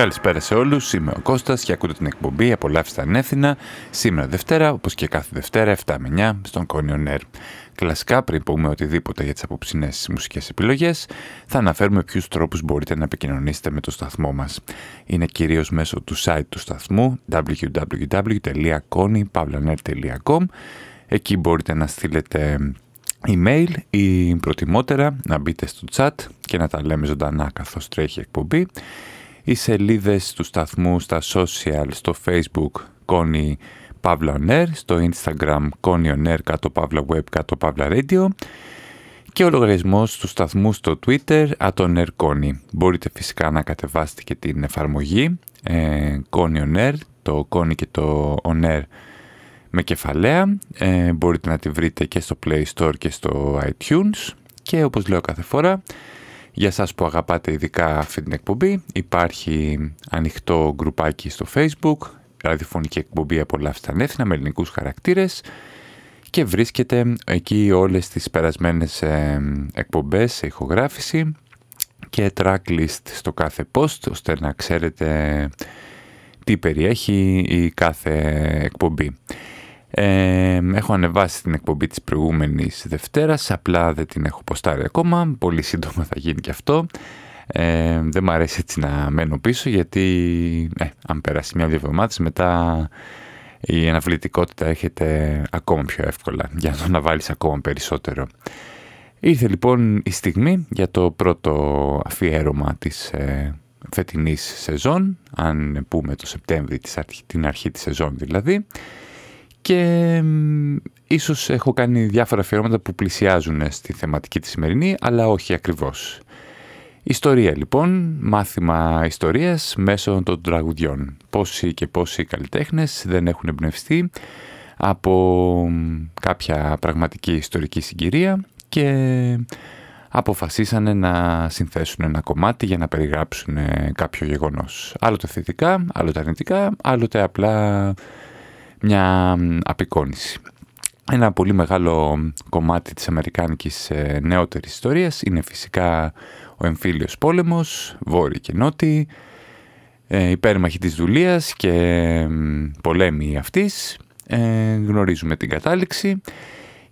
Καλησπέρα σε όλους, είμαι ο Κώστας και ακούτε την εκπομπή «Απολαύστε ανεύθυνα» σήμερα Δευτέρα, όπως και κάθε Δευτέρα, 7 με 9, στον Κόνιο Νέρ. Κλασικά, πριν πούμε οτιδήποτε για τις απόψινές μουσικές επιλογές, θα αναφέρουμε ποιους τρόπους μπορείτε να επικοινωνήσετε με το σταθμό μας. Είναι κυρίως μέσω του site του σταθμού www.konypavlaner.com Εκεί μπορείτε να στείλετε email ή προτιμότερα να μπείτε στο chat και να τα λέμε ζωντανά καθώς τρέχει εκπομπή οι σελίδες του σταθμού στα social, στο facebook Connie Pavla On στο instagram Connie On κάτω Pavla Web κάτω Pavla Radio και ο λογαριασμός του σταθμού στο twitter Air Connie. Μπορείτε φυσικά να κατεβάσετε και την εφαρμογή ε, Connie On το Connie και το On Air με κεφαλαία. Ε, μπορείτε να τη βρείτε και στο Play Store και στο iTunes και όπως λέω κάθε φορά για σας που αγαπάτε ειδικά αυτή την εκπομπή υπάρχει ανοιχτό γκρουπάκι στο facebook, ραδιοφωνική εκπομπή «Απολαύστε ανεύθυνα» με ελληνικούς χαρακτήρες και βρίσκεται εκεί όλες τις περασμένες ε, εκπομπές σε ηχογράφηση και tracklist στο κάθε post ώστε να ξέρετε τι περιέχει η κάθε εκπομπή έχω ανεβάσει την εκπομπή της προηγούμενης Δευτέρας, απλά δεν την έχω ποστάρει ακόμα, πολύ σύντομα θα γίνει και αυτό. Ε, δεν μου αρέσει έτσι να μένω πίσω γιατί ε, αν περάσει μια-δύο εβδομάδες μετά η αναβλητικότητα έρχεται ακόμα πιο εύκολα για να να βάλεις ακόμα περισσότερο. Ήρθε λοιπόν η στιγμή για το πρώτο αφιέρωμα της ε, φετινής σεζόν, αν πούμε το Σεπτέμβρη, την αρχή της σεζόν δηλαδή, και ίσως έχω κάνει διάφορα αφιερώματα που πλησιάζουν στη θεματική της σημερινή, αλλά όχι ακριβώς. Ιστορία λοιπόν, μάθημα ιστορίας μέσω των τραγουδιών. Πόσοι και πόσοι καλλιτέχνες δεν έχουν εμπνευστεί από κάποια πραγματική ιστορική συγκυρία και αποφασίσανε να συνθέσουν ένα κομμάτι για να περιγράψουν κάποιο γεγονός. Άλλοτε θετικά, άλλοτε αρνητικά, άλλοτε απλά μια απεικόνηση. Ένα πολύ μεγάλο κομμάτι της αμερικάνικης ε, νεότερης ιστορίας είναι φυσικά ο εμφύλιος πόλεμος, βόρειοι και νότιοι, ε, υπέρμαχοι της δουλείας και πολέμοι αυτής. Ε, γνωρίζουμε την κατάληξη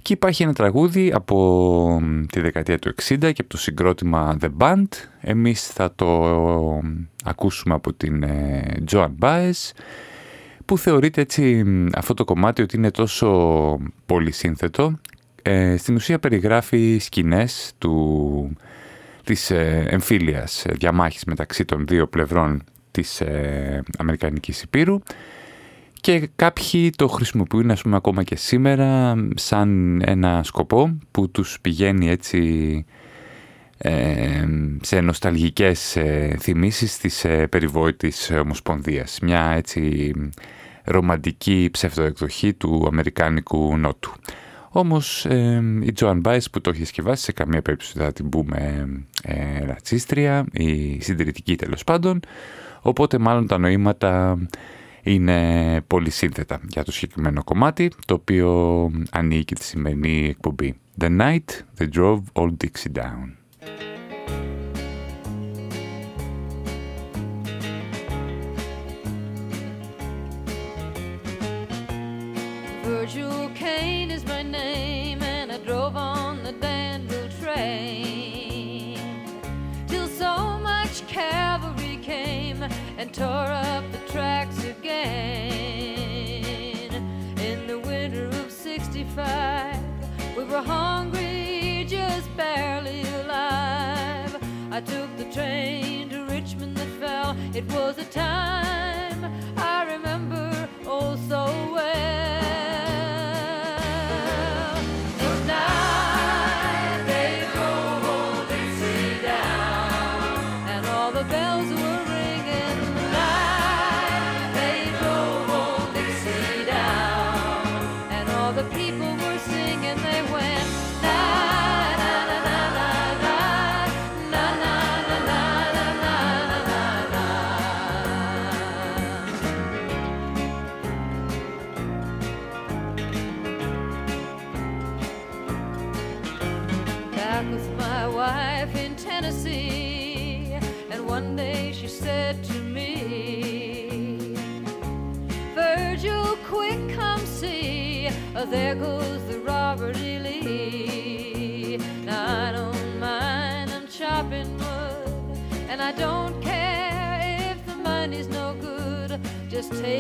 και υπάρχει ένα τραγούδι από τη δεκαετία του 60 και από το συγκρότημα The Band. Εμείς θα το ακούσουμε από την Joan Baez που θεωρείται έτσι αυτό το κομμάτι ότι είναι τόσο πολύ σύνθετο. Ε, στην ουσία περιγράφει σκηνές του, της ε, εμφύλιας διαμάχης μεταξύ των δύο πλευρών της ε, Αμερικανικής Υπήρου και κάποιοι το χρησιμοποιούν ας πούμε ακόμα και σήμερα σαν ένα σκοπό που τους πηγαίνει έτσι ε, σε νοσταλγικές ε, θυμίσεις της ε, περιβόητης Ομοσπονδίας. Μια έτσι ρομαντική ψευδοεκδοχή του Αμερικάνικου Νότου. Όμως ε, η Τζοαν Μπάις που το έχει σκευάσει σε καμία περίπτωση θα την πούμε ε, ρατσίστρια ή συντηρητική τέλος πάντων, οπότε μάλλον τα νοήματα είναι πολύ σύνθετα για το συγκεκριμένο κομμάτι, το οποίο ανήκει τη σημερινή εκπομπή. The night they drove all Dixie down. And tore up the tracks again. In the winter of 65, we were hungry, just barely alive. I took the train to Richmond that fell. It was a time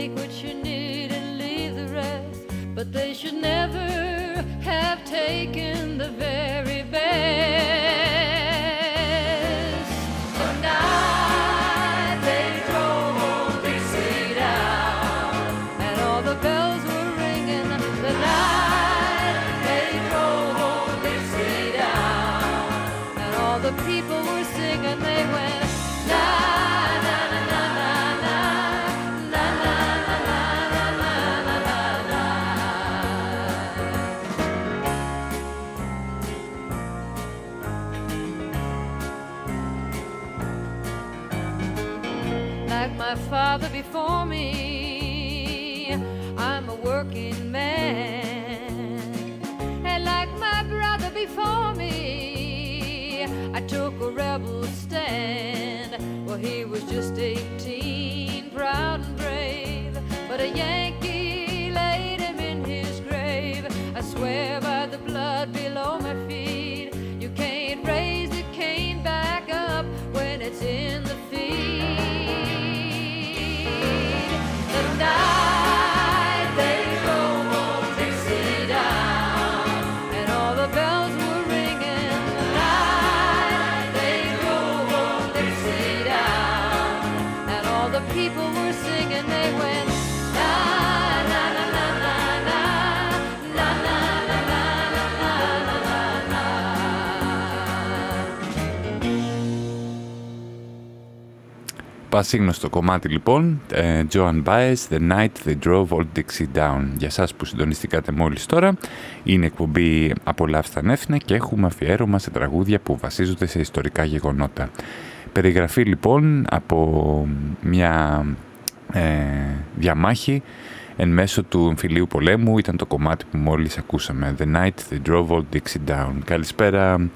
take what you need and leave the rest. But they should never have taken the very best. Father before me. Πασίγνωστο κομμάτι λοιπόν, ε, Joan Baez, The Night They Drove Old Dixie Down. Για σας που συντονιστήκατε μόλις τώρα, είναι εκπομπή Απολαύστα Νέφνα και έχουμε αφιέρωμα σε τραγούδια που βασίζονται σε ιστορικά γεγονότα. Περιγραφή λοιπόν από μια ε, διαμάχη εν μέσω του εμφυλίου πολέμου ήταν το κομμάτι που μόλις ακούσαμε. The Night They Drove Old Dixie Down. Καλησπέρα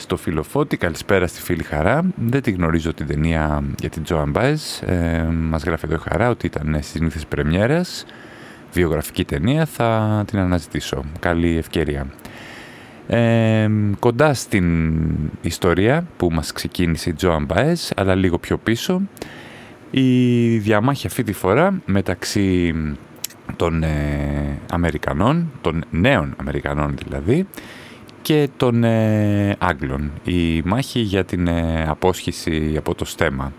στο Φιλοφώτη. Καλησπέρα στη φίλη Χαρά. Δεν τη γνωρίζω την ταινία για την Joan Baez. Ε, μας γράφει εδώ η Χαρά ότι ήταν στις νύχτες πρεμιέρας. Βιογραφική ταινία. Θα την αναζητήσω. Καλή ευκαιρία. Ε, κοντά στην ιστορία που μας ξεκίνησε η Joan Baez, αλλά λίγο πιο πίσω, η διαμάχη αυτή τη φορά μεταξύ των ε, Αμερικανών, των νέων Αμερικανών δηλαδή, και των ε, Άγγλων. Η μάχη για την ε, απόσχηση από το στέμα.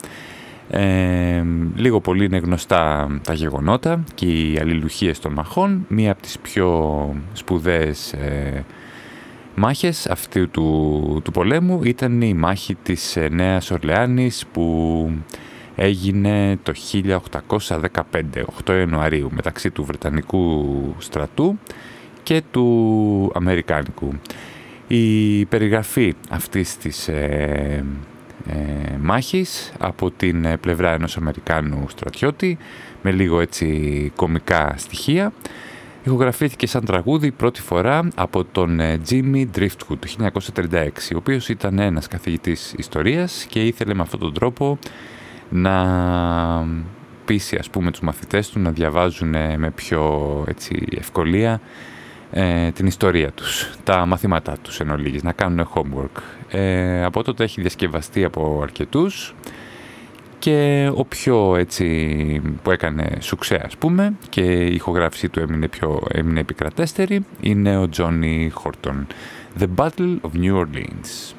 Ε, λίγο πολύ είναι γνωστά τα γεγονότα και οι αλληλουχίες των μαχών. Μία από τις πιο σπουδαίες ε, μάχες αυτού του, του πολέμου ήταν η μάχη της ε, Νέας Ορλεάνης που έγινε το 1815, 8 Ιανουαρίου, μεταξύ του Βρετανικού στρατού και του Αμερικάνικου. Η περιγραφή αυτής της ε, ε, μάχης από την ε, πλευρά ενός Αμερικάνου στρατιώτη με λίγο έτσι κομικά στοιχεία ηχογραφήθηκε σαν τραγούδι πρώτη φορά από τον ε, Jimmy Driftwood το 1936 ο οποίος ήταν ένας καθηγητής ιστορίας και ήθελε με αυτόν τον τρόπο να πείσει ας πούμε τους μαθητές του να διαβάζουν με πιο έτσι, ευκολία ε, την ιστορία τους, τα μαθήματά τους εν ολίγης, να κάνουν homework. Ε, από τότε έχει διασκευαστεί από αρκετούς και ο πιο έτσι που έκανε σουξέ ας πούμε και η ηχογράφησή του έμεινε, πιο, έμεινε επικρατέστερη είναι ο Johnny Horton. The Battle of New Orleans.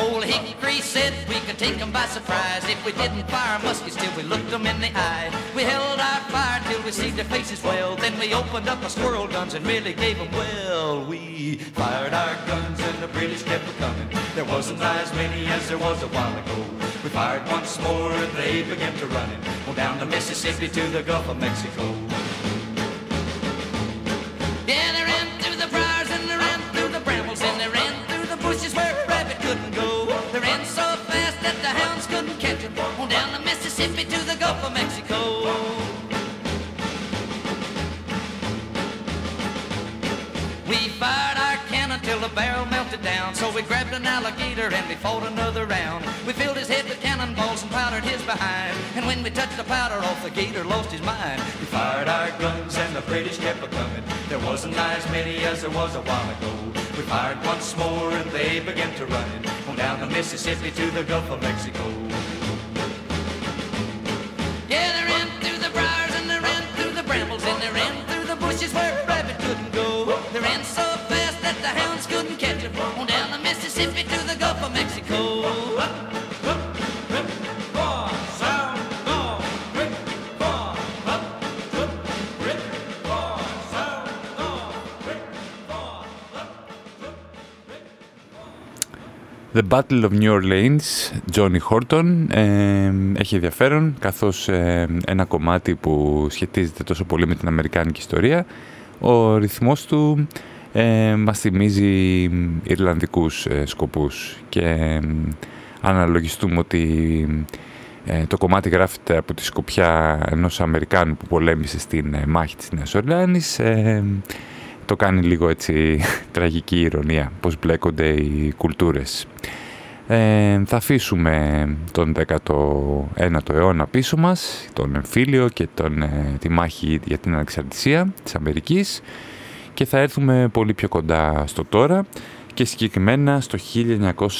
Old Hickory said we could take them by surprise if we didn't fire muskets till we looked them in the eye. We held our fire till we see their faces well. Then we opened up our squirrel guns and really gave them well. We fired our guns and the British kept a coming. There wasn't as many as there was a while ago. We fired once more and they began to run it. On down the Mississippi to the Gulf of Mexico. Down. So we grabbed an alligator and we fought another round. We filled his head with cannonballs and powdered his behind. And when we touched the powder off, the gator lost his mind. We fired our guns and the British kept a coming. There wasn't as many as there was a while ago. We fired once more and they began to run. On down the Mississippi to the Gulf of Mexico. The Gulf of Mexico. The Battle of New Orleans, Johnny Horton, ε, έχει ενδιαφέρον καθώς ε, ένα κομμάτι που σχετίζεται τόσο πολύ με την Αμερικάνικη ιστορία, ο ρυθμός του ε, μας θυμίζει Ιρλανδικούς ε, σκοπούς και ε, αναλογιστούμε ότι ε, το κομμάτι γράφεται από τη σκοπιά ενός Αμερικάνου που πολέμησε στην μάχη της Νέας Ορλάνης το κάνει λίγο έτσι τραγική ηρωνία πως μπλέκονται οι κουλτούρες. Ε, θα αφήσουμε τον 19ο αιώνα πίσω μας, τον εμφύλιο και τον, ε, τη μάχη για την ανεξαρτησία της Αμερικής και θα έρθουμε πολύ πιο κοντά στο τώρα και συγκεκριμένα στο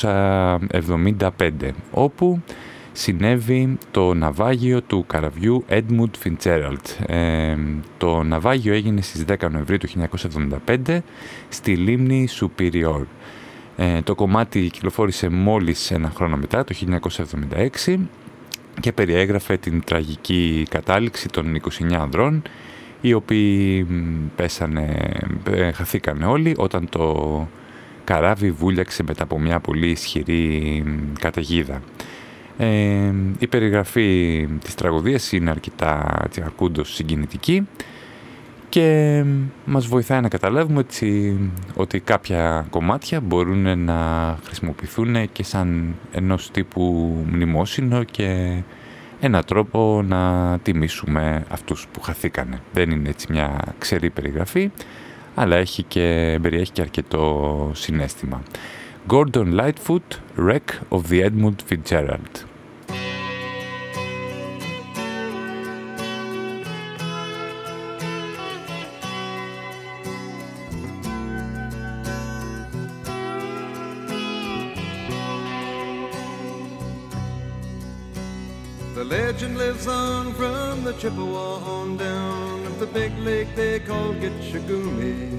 1975 όπου συνέβη το ναυάγιο του καραβιού Edmund Fitzgerald. Ε, το ναυάγιο έγινε στις 10 Νοεμβρίου του 1975 στη λίμνη Superior. Ε, το κομμάτι κυκλοφόρησε μόλις ένα χρόνο μετά, το 1976 και περιέγραφε την τραγική κατάληξη των 29 ανδρών οι οποίοι πέσανε, ε, χαθήκανε όλοι όταν το καράβι βούλιαξε μετά από μια πολύ ισχυρή καταιγίδα. Ε, η περιγραφή της τραγωδίας είναι αρκετά αρκούντος συγκινητική και μας βοηθάει να καταλάβουμε έτσι, ότι κάποια κομμάτια μπορούν να χρησιμοποιηθούν και σαν ενός τύπου μνημόσυνο και ένα τρόπο να τιμήσουμε αυτούς που χαθήκανε. Δεν είναι έτσι μια ξερή περιγραφή, αλλά έχει και, περιέχει και αρκετό συνέστημα. Gordon Lightfoot, Wreck of the Edmund Fitzgerald. Gitchagumi.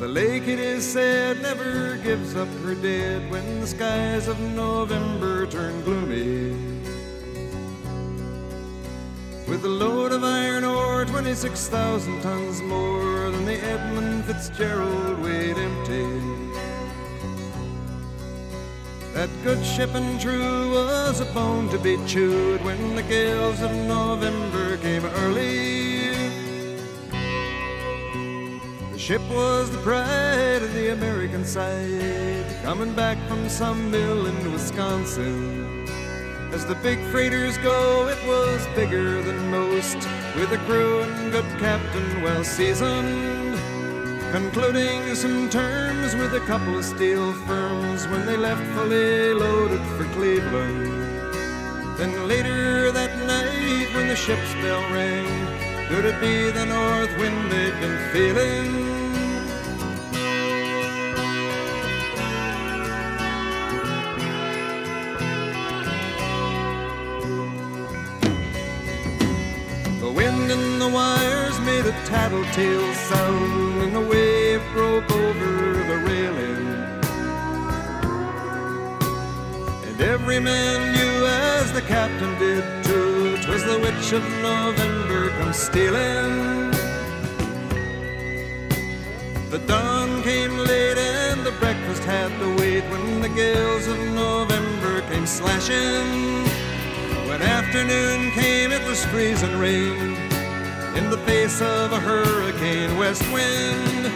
The lake, it is said, never gives up her dead when the skies of November turn gloomy. With a load of iron ore, 26,000 tons more than the Edmund Fitzgerald weighed empty. That good ship and true was a bone to be chewed when the gales of November came early. Ship was the pride of the American side, coming back from some mill in Wisconsin. As the big freighters go, it was bigger than most, with a crew and good captain well seasoned concluding some terms with a couple of steel firms when they left fully loaded for Cleveland. Then later that night, when the ship's bell rang, could it be the north wind they'd been feeling? paddle tails sound, and the wave broke over the railing. And every man knew as the captain did too, 'twas the witch of November come stealing. The dawn came late and the breakfast had to wait when the gales of November came slashing. When afternoon came, it was freezing rain in the face of a hurricane west wind.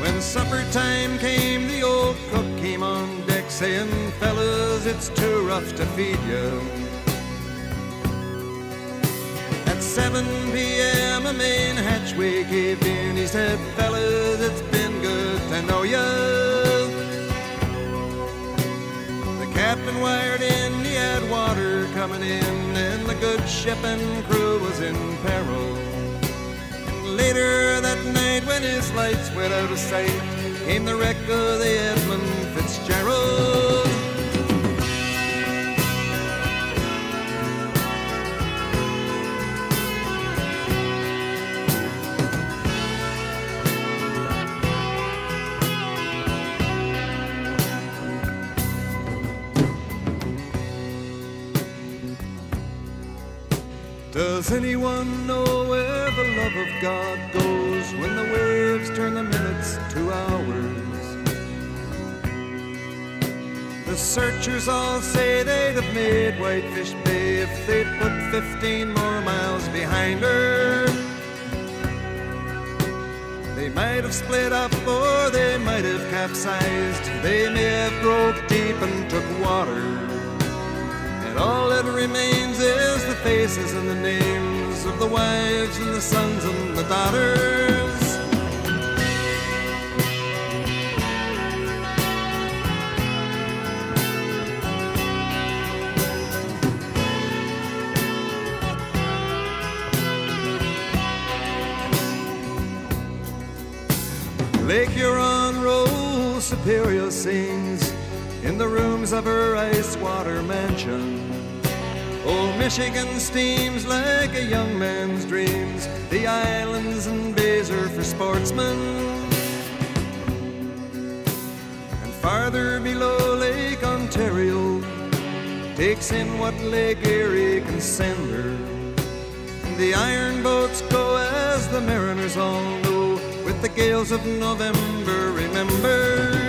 When supper time came, the old cook came on deck saying, Fellas, it's too rough to feed you. 7 p.m., a main hatchway caved in. He said, Fellas, it's been good to know you. The captain wired in, he had water coming in, and the good ship and crew was in peril. Later that night, when his lights went out of sight, came the wreck of the Edmund Fitzgerald. Does anyone know where the love of God goes when the waves turn the minutes to hours? The searchers all say they'd have made Whitefish Bay if they'd put 15 more miles behind her. They might have split up or they might have capsized. They may have broke deep and took water. And all that remains is the faces and the names of the wives and the sons and the daughters. Lake Huron rolls Superior sings in the rooms of her ice water mansion. Old Michigan steams like a young man's dreams. The islands and bays are for sportsmen. And farther below Lake Ontario takes in what Lake Erie can send her. The iron boats go as the mariners all know, with the gales of November remembered.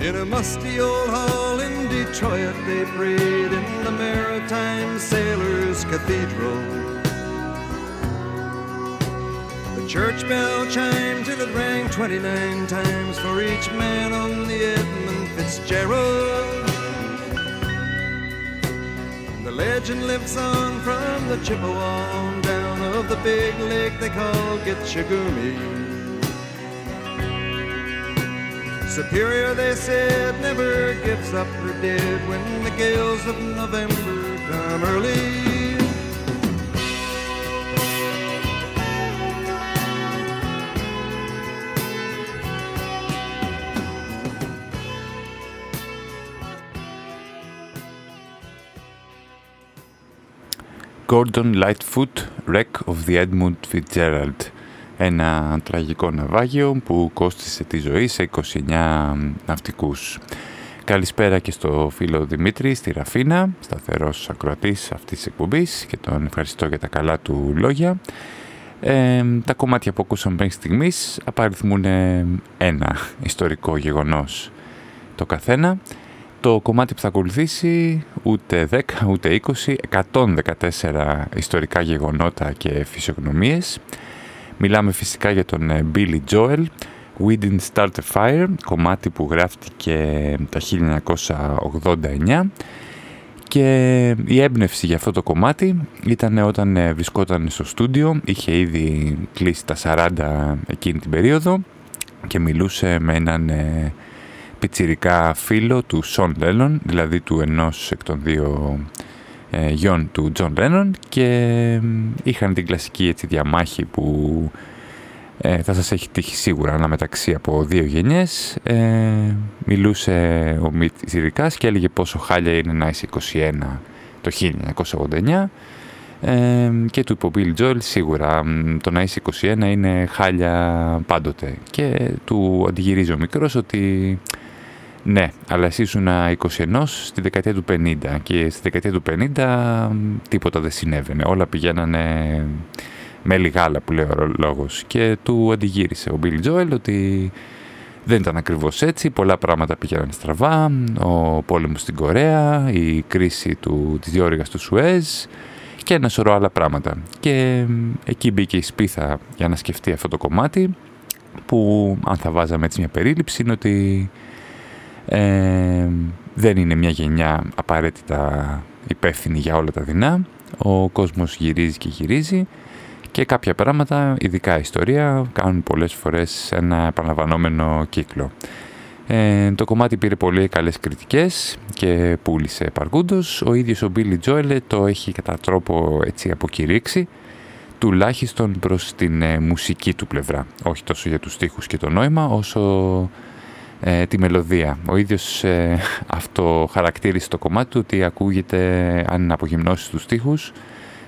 In a musty old hall in Detroit, they prayed in the Maritime Sailors Cathedral. The church bell chimed till it rang 29 times for each man on the Edmund Fitzgerald. And The legend lives on from the Chippewa on down of the big lake they call Gitchagumi. Superior, they said, never gives up her dead when the gales of November come early. Gordon Lightfoot, Wreck of the Edmund Fitzgerald. Ένα τραγικό ναυάγιο που κόστισε τη ζωή σε 29 ναυτικούς. Καλησπέρα και στο φίλο Δημήτρη στη Ραφίνα, σταθερός ακροατής αυτής της εκπομπής και τον ευχαριστώ για τα καλά του λόγια. Ε, τα κομμάτια που ακούσαμε μέχρι στιγμής απαριθμούν ένα ιστορικό γεγονός το καθένα. Το κομμάτι που θα ακολουθήσει ούτε 10 ούτε 20, 114 ιστορικά γεγονότα και φυσιογνωμίες. Μιλάμε φυσικά για τον Billy Joel, We Didn't Start a Fire, κομμάτι που γράφτηκε τα 1989 και η έμπνευση για αυτό το κομμάτι ήταν όταν βρισκόταν στο στούντιο, είχε ήδη κλείσει τα 40 εκείνη την περίοδο και μιλούσε με έναν ε, πιτσιρικά φίλο του Σον Λένον, δηλαδή του ενός εκ των δύο ε, γιον του Τζον Λένον και είχαν την κλασική έτσι, διαμάχη που ε, θα σας έχει τύχει σίγουρα αναμεταξύ από δύο γενιές. Ε, μιλούσε ο πιτσιρικάς και έλεγε πόσο χάλια είναι να είσαι 21 το 1989 ε, και του είπε ο Billy Joel σίγουρα το να είσαι 21 είναι χάλια πάντοτε και του αντιγυρίζει ο μικρός ότι ναι, αλλά εσύ ήσουν 21 στη δεκαετία του 50 και στη δεκαετία του 50 τίποτα δεν συνέβαινε. Όλα πηγαίνανε με λιγάλα που λέει ο λόγος και του αντιγύρισε ο Billy Joel ότι δεν ήταν ακριβώς έτσι, πολλά πράγματα πήγαιναν στραβά, ο πόλεμος στην Κορέα, η κρίση του, της διόρυγας του Σουέζ και ένα σωρό άλλα πράγματα. Και εκεί μπήκε η σπίθα για να σκεφτεί αυτό το κομμάτι που αν θα βάζαμε έτσι μια περίληψη είναι ότι ε, δεν είναι μια γενιά απαραίτητα υπεύθυνη για όλα τα δεινά. Ο κόσμος γυρίζει και γυρίζει και κάποια πράγματα, ειδικά ιστορία, κάνουν πολλές φορές ένα επαναλαμβανόμενο κύκλο. Ε, το κομμάτι πήρε πολύ καλές κριτικές και πούλησε επαρκούντος. Ο ίδιος ο Billy Joel το έχει κατά τρόπο έτσι αποκηρύξει τουλάχιστον προς την ε, μουσική του πλευρά. Όχι τόσο για τους στίχους και το νόημα, όσο ε, τη μελωδία. Ο ίδιος ε, αυτό χαρακτήρισε το κομμάτι του ότι ακούγεται, αν είναι απογυμνώσεις τους στίχους,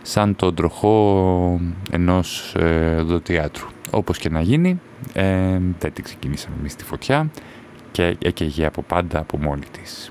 σαν τον τροχό ενός ε, δοτιάτρου. Όπως και να γίνει, ε, δεν την ξεκινήσαμε εμείς τη φωτιά και έκαιγε από πάντα από μόνη της.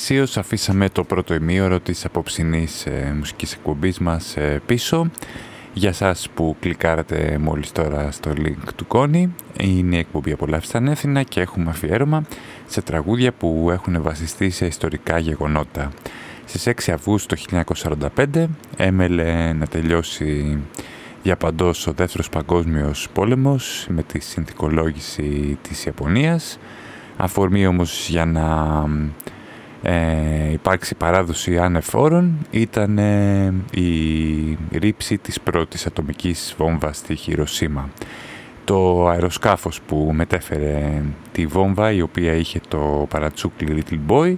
Εσείως αφήσαμε το πρώτο ημίωρο της απόψινής ε, μουσικής εκπομπής μας ε, πίσω. Για σας που κλικάρατε μόλις τώρα στο link του Κόνη, είναι η εκπομπή Απολαύσεις Ανέθινα και έχουμε αφιέρωμα σε τραγούδια που έχουν βασιστεί σε ιστορικά γεγονότα. Στις 6 Αυγούστου το 1945 έμελε να τελειώσει για παντός ο δεύτερος παγκόσμιος πόλεμος με τη συνθηκολόγηση της Ιαπωνίας. Αφορμή όμως για να ε, υπάρξει παράδοση ανεφόρων ήταν ε, η ρήψη της πρώτης ατομικής βόμβας στη Χειροσύμα. Το αεροσκάφος που μετέφερε τη βόμβα η οποία είχε το παρατσούκλι Little Boy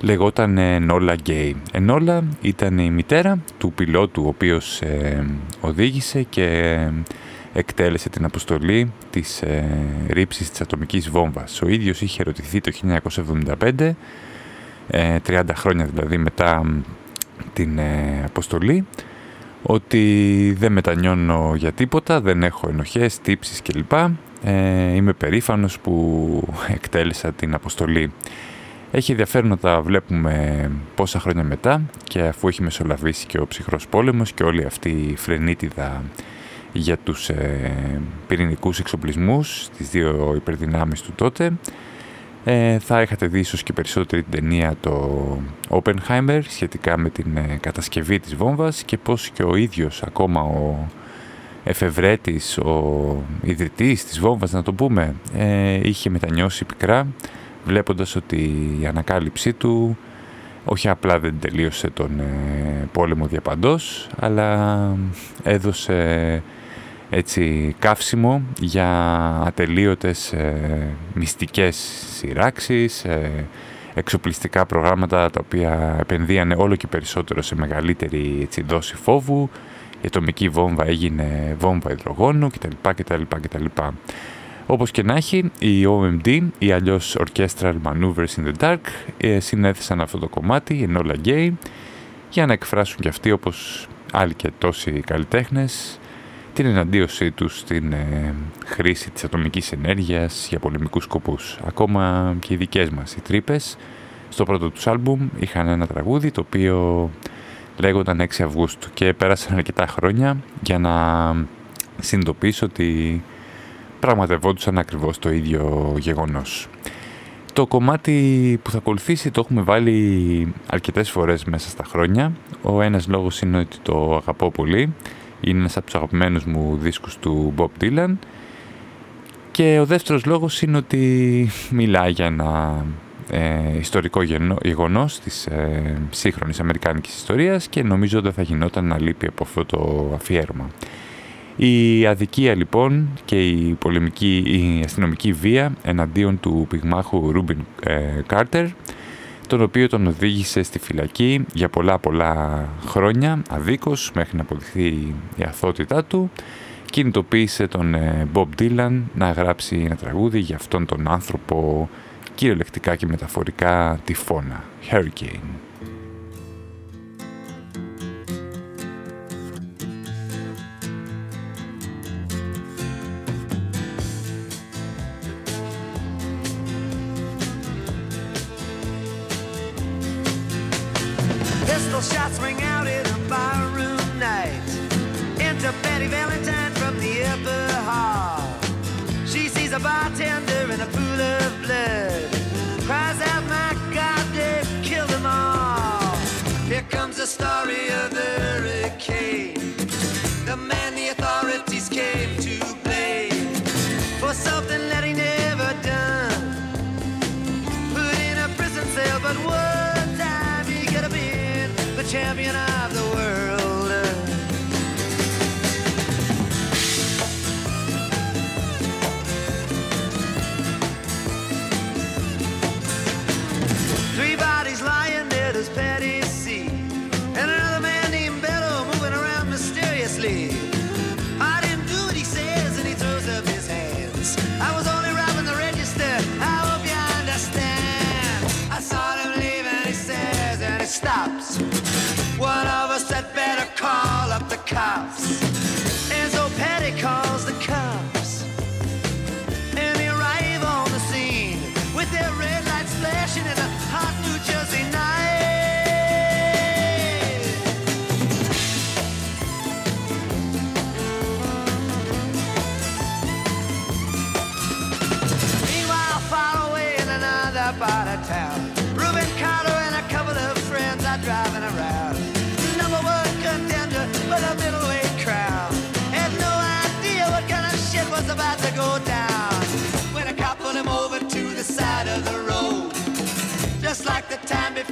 λεγόταν Νόλα Γκέι. Ενόλα ήταν η μητέρα του πιλότου ο οποίος ε, οδήγησε και εκτέλεσε την αποστολή της ε, ρήψης της ατομικής βόμβας. Ο ίδιος είχε ερωτηθεί το 1975, 30 ε, χρόνια δηλαδή μετά την ε, αποστολή, ότι δεν μετανιώνω για τίποτα, δεν έχω ενοχές, τύψεις κλπ. Ε, είμαι περήφανος που εκτέλεσα την αποστολή. Έχει ενδιαφέρον να τα βλέπουμε πόσα χρόνια μετά και αφού έχει μεσολαβήσει και ο ψυχρός πόλεμος και όλη αυτή η φρενίτιδα για τους ε, πυρηνικούς εξοπλισμούς, τις δύο υπερδυνάμεις του τότε, ε, θα είχατε δει ίσως και περισσότερη την ταινία το Oppenheimer σχετικά με την ε, κατασκευή της βόμβας και πώς και ο ίδιος ακόμα ο εφευρέτης, ο ιδρυτής της βόμβας να το πούμε, ε, είχε μετανιώσει πικρά βλέποντας ότι η ανακάλυψή του όχι απλά δεν τελείωσε τον ε, πόλεμο διαπαντός, αλλά έδωσε έτσι καύσιμο για ατελείωτες ε, μυστικές σειράξεις, ε, εξοπλιστικά προγράμματα τα οποία επενδύανε όλο και περισσότερο σε μεγαλύτερη έτσι, δόση φόβου, η ατομική βόμβα έγινε βόμβα υδρογόνου κτλ. κτλ, κτλ. Όπως και να έχει, η OMD, ή αλλιώς Orchestral Maneuvers in the Dark, ε, συνέθεσαν αυτό το κομμάτι, Enola Gay, για να εκφράσουν κι αυτοί, όπως άλλοι και τόσοι καλλιτέχνες, την εναντίωσή τους στην ε, χρήση της ατομικής ενέργειας για πολεμικούς σκοπούς. Ακόμα και οι δικές μας οι τρύπες, στο πρώτο τους άλμπουμ είχαν ένα τραγούδι το οποίο λέγονταν 6 Αυγούστου και πέρασαν αρκετά χρόνια για να συνειδητοποιήσω ότι πραγματευόντουσαν ακριβώς το ίδιο γεγονός. Το κομμάτι που θα ακολουθήσει το έχουμε βάλει αρκετές φορές μέσα στα χρόνια. Ο ένας λόγος είναι ότι το αγαπώ πολύ. Είναι ένας από τους αγαπημένους μου δίσκους του Bob Dylan. Και ο δεύτερος λόγος είναι ότι μιλάει για ένα ε, ιστορικό γεγονός της ε, σύγχρονης αμερικάνικης ιστορίας και νομίζω δεν θα γινόταν να λείπει από αυτό το αφιέρωμα. Η αδικία λοιπόν και η, πολεμική, η αστυνομική βία εναντίον του πυγμάχου Ρούμπιν ε, Κάρτερ τον οποίο τον οδήγησε στη φυλακή για πολλά πολλά χρόνια αδίκως μέχρι να αποδειχθεί η αθότητά του. Κινητοποίησε τον Bob Dylan να γράψει ένα τραγούδι για αυτόν τον άνθρωπο κυριολεκτικά και μεταφορικά τυφώνα Hurricane a bartender in a pool of blood. Cries out, my God, they killed them all. Here comes the story of the hurricane. The man the authorities came to blame for something that he never done. Put in a prison cell, but one time he could have been the champion of house.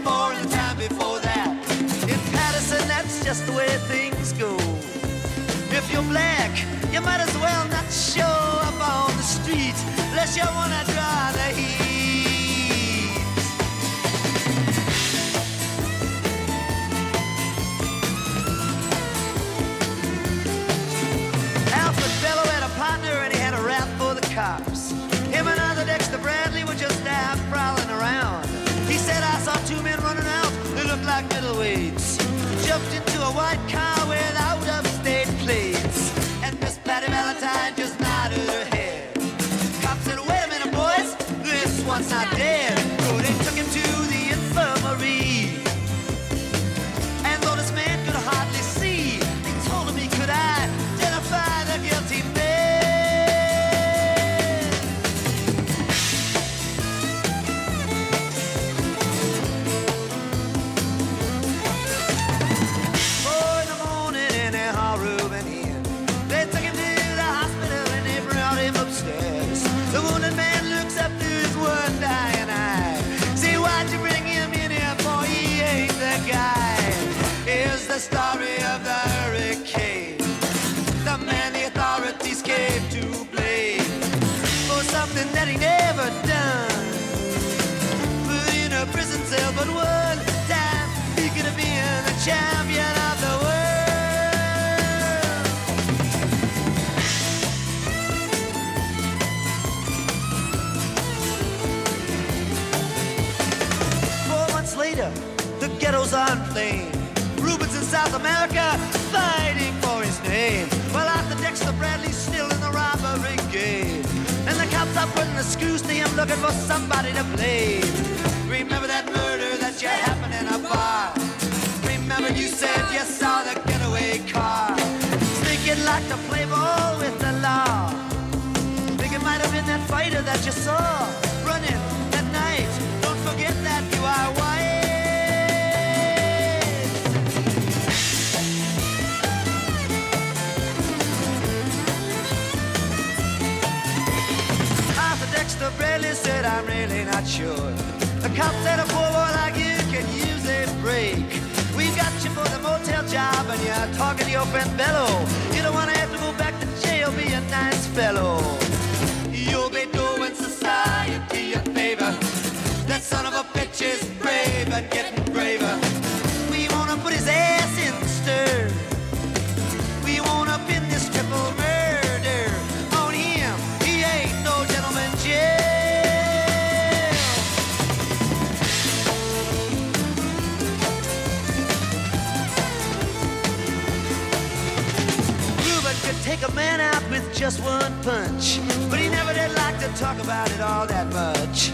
More in time before that. In Patterson, that's just the way things go. If you're black, you might as well not show up on the street unless you wanna draw the heat. Looking for somebody to blame. Remember that murder that you happened in a bar. Remember you said you saw the getaway car. Think you'd like to play ball with the law. Think it might have been that fighter that you saw running that night. Don't forget that you are. Arthur Dexter Bradley said, I'm really not sure. The cop said a poor boy like you can use a break. Motel job and you're talking to your friend Bello. You don't want to have to go back to jail, be a nice fellow. You'll be doing society a favor. That son of a bitch is brave and getting just one punch, but he never did like to talk about it all that much.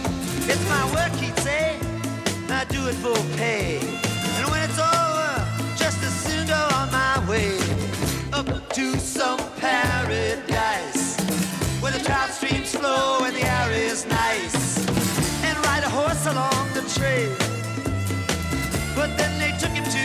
It's my work, he'd say. I do it for pay. And when it's over, just as soon go on my way up to some paradise where the trout streams flow and the air is nice, and ride a horse along the trail. But then they took him to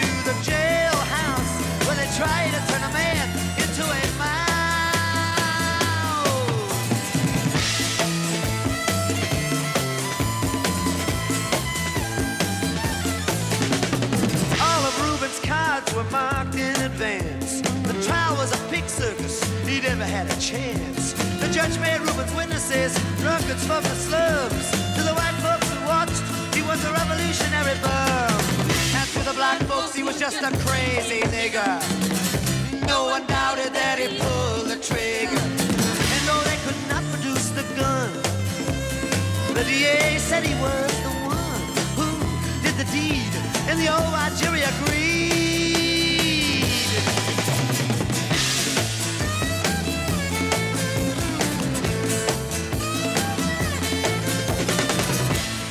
a crazy nigger. No one doubted that he pulled the trigger. And though they could not produce the gun, the DA said he was the one who did the deed, and the old jury agreed.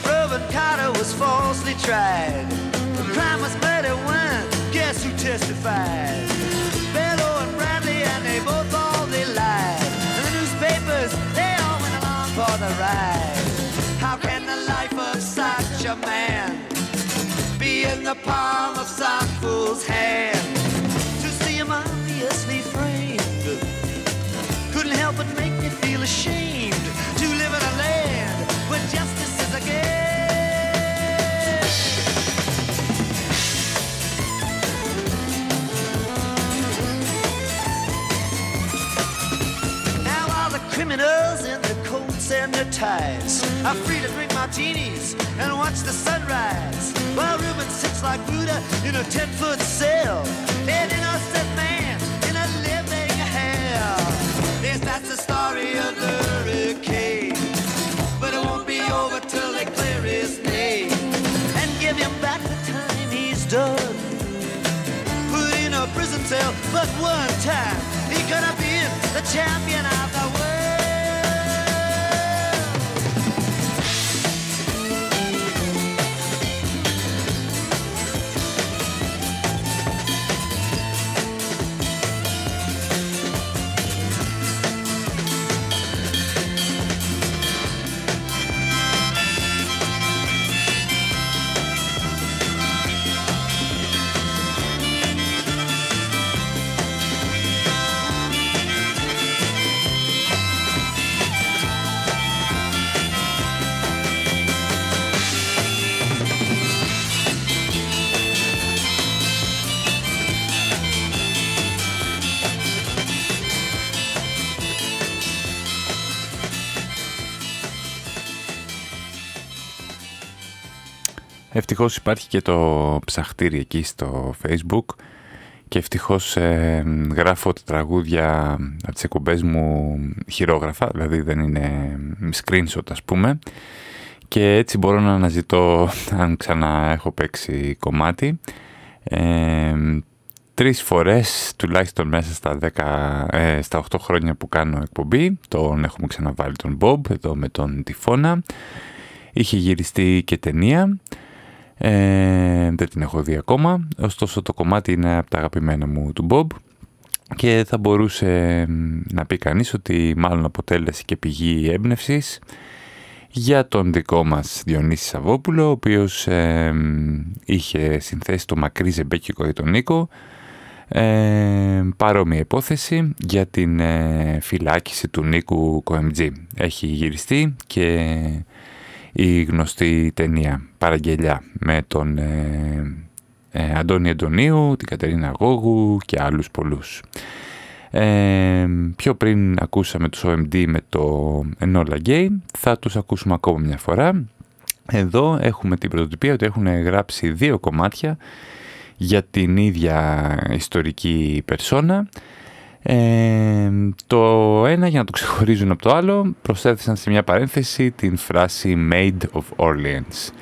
Reuben Carter was falsely tried. The crime was. Guess who testified? Bello and Bradley, and they both all they lied. And the newspapers, they all went along for the ride. How can the life of such a man be in the palm of some fool's hand? Ties are free to drink martinis and watch the sunrise. While Reuben sits like Buddha in a ten-foot cell, an innocent man in a living hell. Yes, that's the story of the hurricane. But it won't be over till they clear his name and give him back the time he's done. Put in a prison cell, but one time he could have been the champion of the world. Ευτυχώς υπάρχει και το ψαχτήρι εκεί στο facebook και ευτυχώς ε, γράφω τα τραγούδια από τις εκπομπές μου χειρόγραφα, δηλαδή δεν είναι screenshot ας πούμε. Και έτσι μπορώ να αναζητώ αν ξανά έχω παίξει κομμάτι. Ε, τρεις φορές τουλάχιστον μέσα στα, 10, ε, στα 8 χρόνια που κάνω εκπομπή τον έχουμε ξαναβάλει τον Bob εδώ με τον Τυφώνα. Είχε γυριστεί και ταινία ε, δεν την έχω δει ακόμα, ωστόσο το κομμάτι είναι από τα αγαπημένα μου του Bob. Και θα μπορούσε να πει κανείς ότι μάλλον αποτέλεσε και πηγή έμπνευσης για τον δικό μας Διονύσης Σαββόπουλο, ο οποίος είχε συνθέσει το μακρύ ζεμπέκικο για τον Νίκο, ε, παρόμοια υπόθεση για την ε, φυλάκιση του Νίκου Κοεμτζή. Έχει γυριστεί και η γνωστή ταινία «Παραγγελιά» με τον ε, ε, Αντώνη Αντωνίου, την Κατερίνα Γόγου και άλλους πολλούς. Ε, πιο πριν ακούσαμε τους OMD με το Enola Gay, θα τους ακούσουμε ακόμα μια φορά. Εδώ έχουμε την πρωτοτυπία ότι έχουν γράψει δύο κομμάτια για την ίδια ιστορική περσόνα το ένα για να το ξεχωρίζουν από το άλλο προσέθεσαν σε μια παρένθεση την φράση Made of Orleans.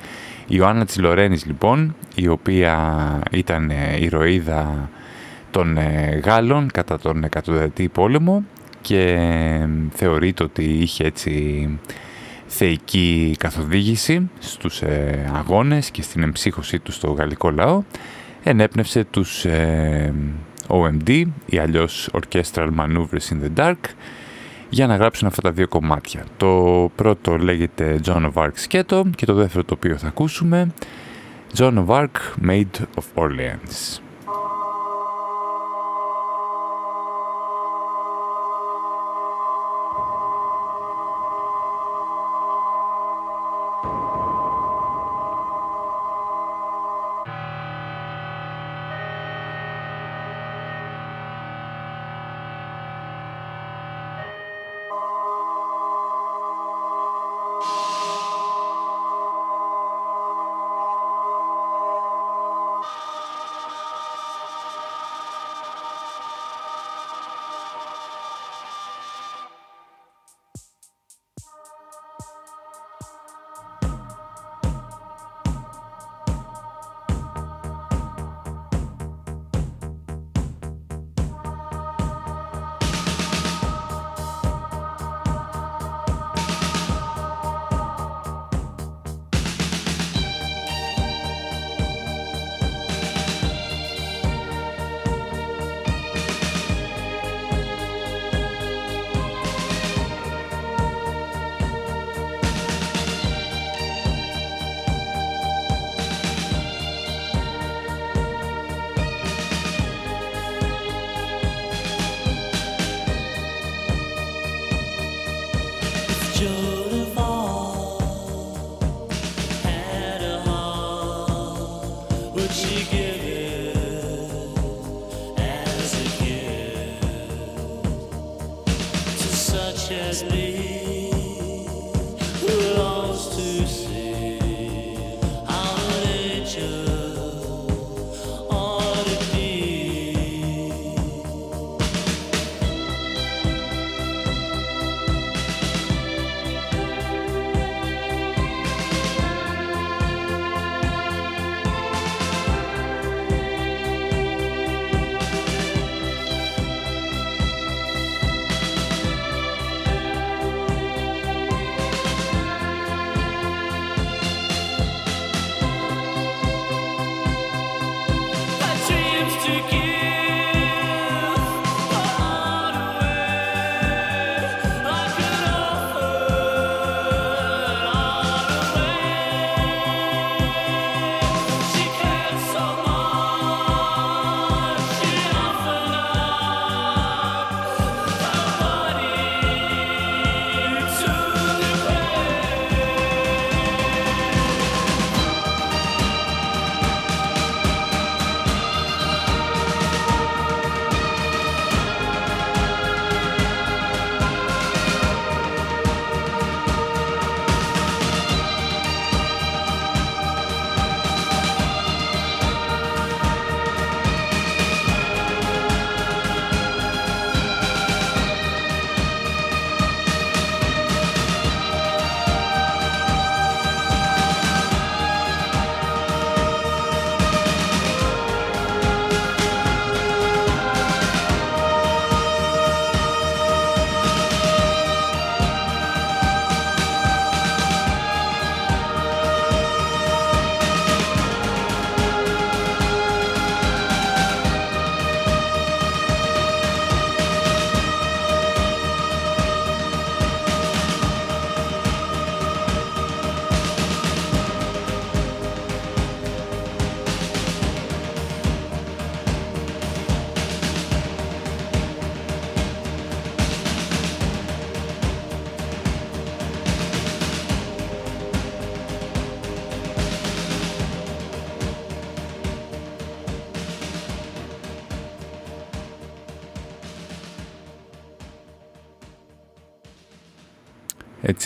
Η Ιωάννα της Λορένης λοιπόν, η οποία ήταν ε, ηρωίδα των ε, Γάλλων κατά τον εκατοδετή πόλεμο και θεωρείται ότι είχε έτσι θεϊκή καθοδήγηση στους ε, αγώνες και στην εμψύχωσή του στο γαλλικό λαό ενέπνευσε τους OMD ή αλλιώς Orchestral Maneuvers in the Dark για να γράψουν αυτά τα δύο κομμάτια. Το πρώτο λέγεται John of Arc σκέτο και το δεύτερο το οποίο θα ακούσουμε John of Arc Made of Orleans.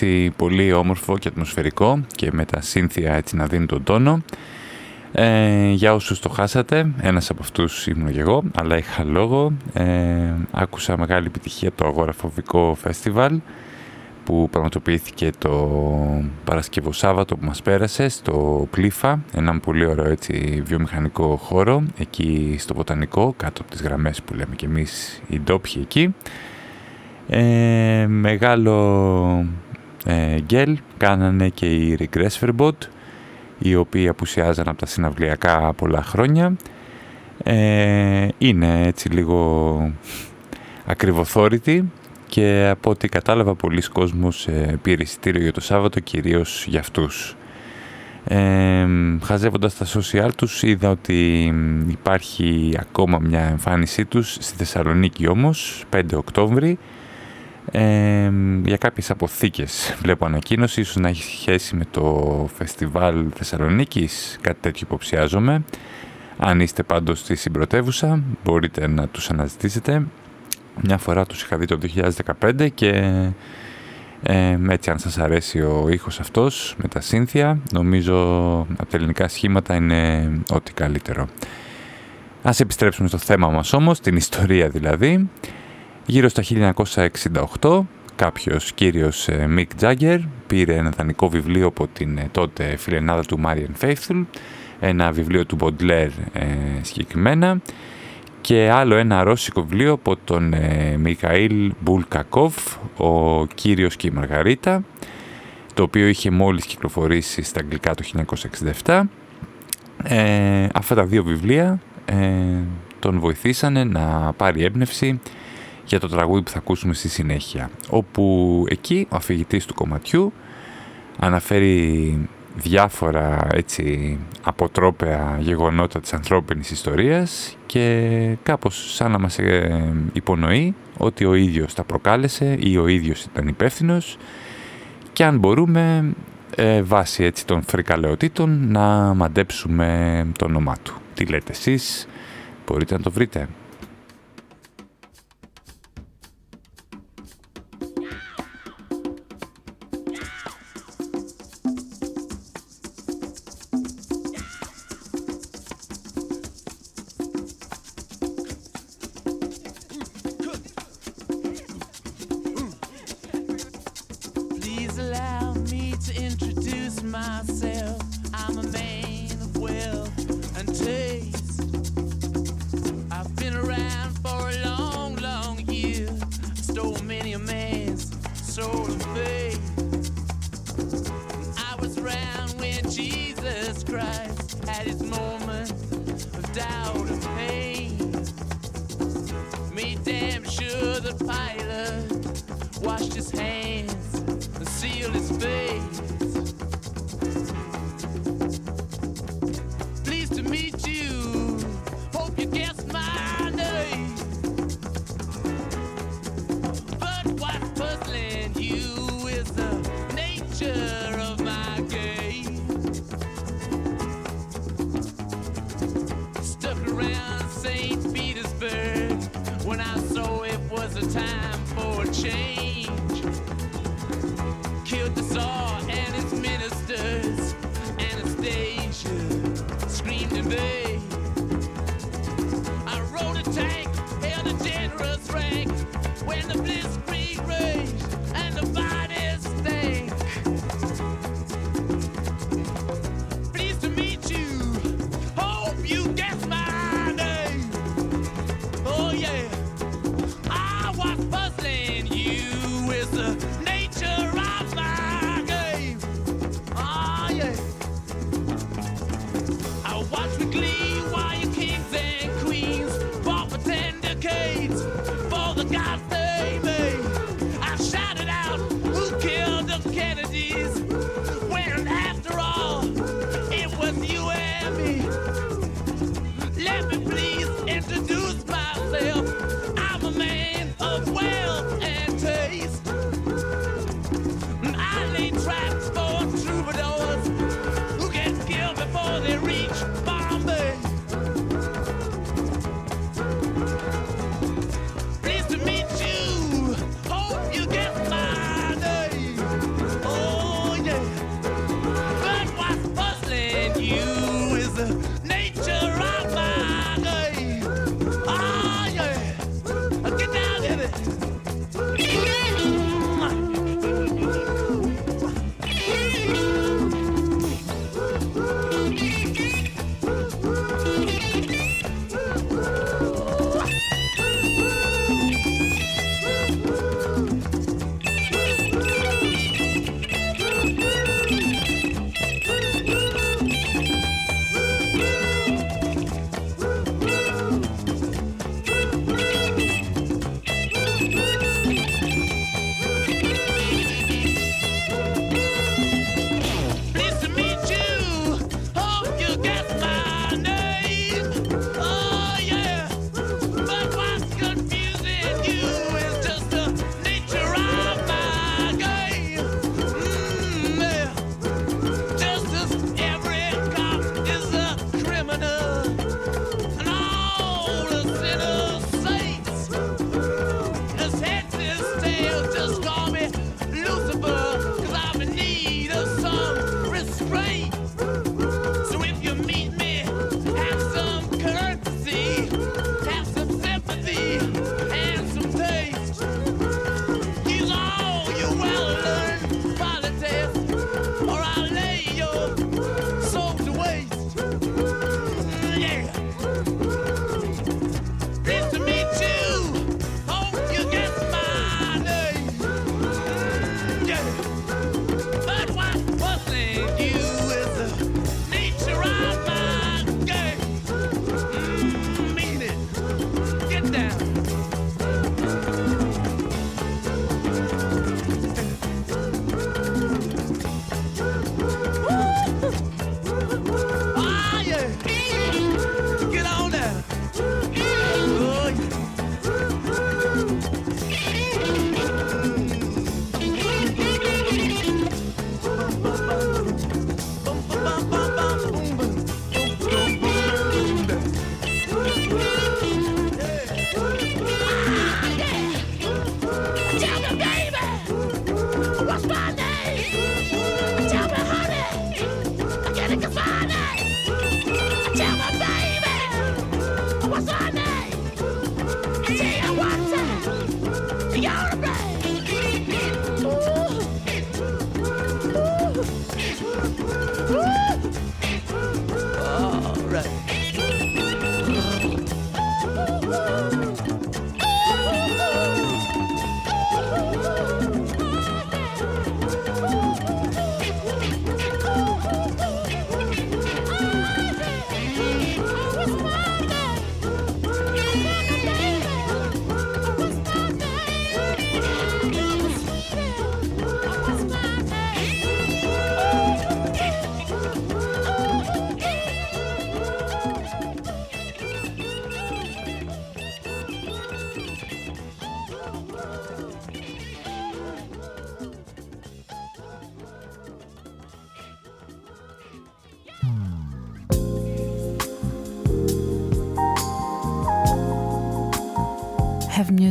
Έτσι πολύ όμορφο και ατμοσφαιρικό και με τα σύνθια έτσι να δίνει τον τόνο. Ε, για όσους το χάσατε, ένας από αυτούς ήμουν και εγώ, αλλά είχα λόγο. Ε, άκουσα μεγάλη επιτυχία το Αγοραφοβικό Φεστιβάλ που πραγματοποιήθηκε το Παρασκευό Σάββατο που μας πέρασε στο Πλήφα, έναν πολύ ωραίο έτσι βιομηχανικό χώρο, εκεί στο Βοτανικό, κάτω από τις γραμμές που λέμε και εμείς οι ντόπιοι εκεί. Ε, μεγάλο ε, γκέλ κάνανε και οι Regress οι οποίοι απουσιάζαν από τα συναυλιακά πολλά χρόνια. Ε, είναι έτσι λίγο ακριβοθόρητοι και από ό,τι κατάλαβα πολλοί κόσμος ε, πήρε εισιτήριο για το Σάββατο κυρίως για αυτούς. Ε, χαζεύοντας τα social τους είδα ότι υπάρχει ακόμα μια εμφάνισή τους στη Θεσσαλονίκη όμως 5 Οκτώβρη για κάποιες αποθήκες βλέπω ανακοίνωση, ίσως να έχει σχέση με το φεστιβάλ Θεσσαλονίκης, κάτι τέτοιο υποψιάζομαι. Αν είστε πάντως στη συμπρωτεύουσα μπορείτε να τους αναζητήσετε. Μια φορά τους είχα δει το 2015 και ε, έτσι αν σας αρέσει ο ήχος αυτός με τα σύνθια νομίζω από τα ελληνικά σχήματα είναι ό,τι καλύτερο. Ας επιστρέψουμε στο θέμα μας όμως, την ιστορία δηλαδή. Γύρω στα 1968 κάποιος κύριος Μικ Τζάγκερ πήρε ένα δανεικό βιβλίο από την ε, τότε φιλενάδα του Μάριεν Faithful, ένα βιβλίο του Μποντλέρ ε, συγκεκριμένα και άλλο ένα ρώσικο βιβλίο από τον ε, Μικαήλ Μπουλκακόφ, ο κύριος και η Μαργαρίτα, το οποίο είχε μόλις κυκλοφορήσει στα αγγλικά το 1967. Ε, αυτά τα δύο βιβλία ε, τον βοηθήσανε να πάρει έμπνευση για το τραγούδι που θα ακούσουμε στη συνέχεια. Όπου εκεί ο αφηγητής του κομματιού αναφέρει διάφορα έτσι αποτρόπαια γεγονότα της ανθρώπινης ιστορίας και κάπως σαν να μας ε, υπονοεί ότι ο ίδιος τα προκάλεσε ή ο ίδιος ήταν υπεύθυνος και αν μπορούμε ε, βάσει έτσι των φρικαλαιοτήτων να μαντέψουμε το όνομά του. Τι λέτε εσείς, μπορείτε να το βρείτε.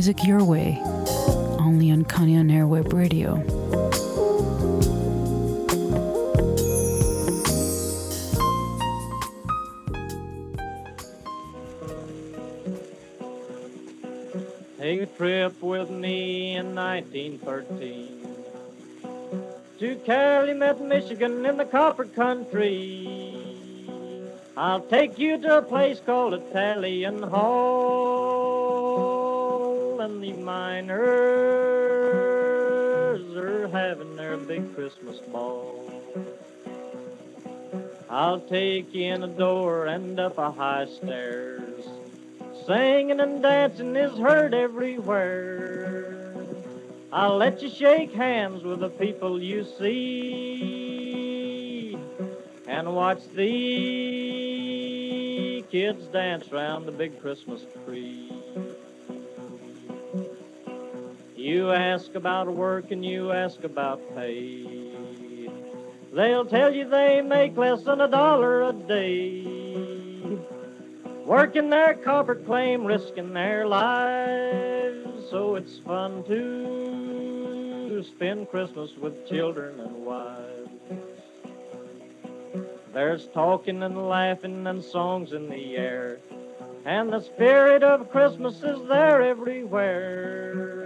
Music your way, only on Connie on Airweb Radio. Take a trip with me in 1913 to Calumet, Michigan in the copper country. I'll take you to a place called Italian Hall, I'll take you in a door and up a high stairs. Singing and dancing is heard everywhere. I'll let you shake hands with the people you see and watch the kids dance round the big Christmas tree. You ask about work and you ask about pay. They'll tell you they make less than a dollar a day. Working their copper claim, risking their lives. So it's fun to spend Christmas with children and wives. There's talking and laughing and songs in the air. And the spirit of Christmas is there everywhere.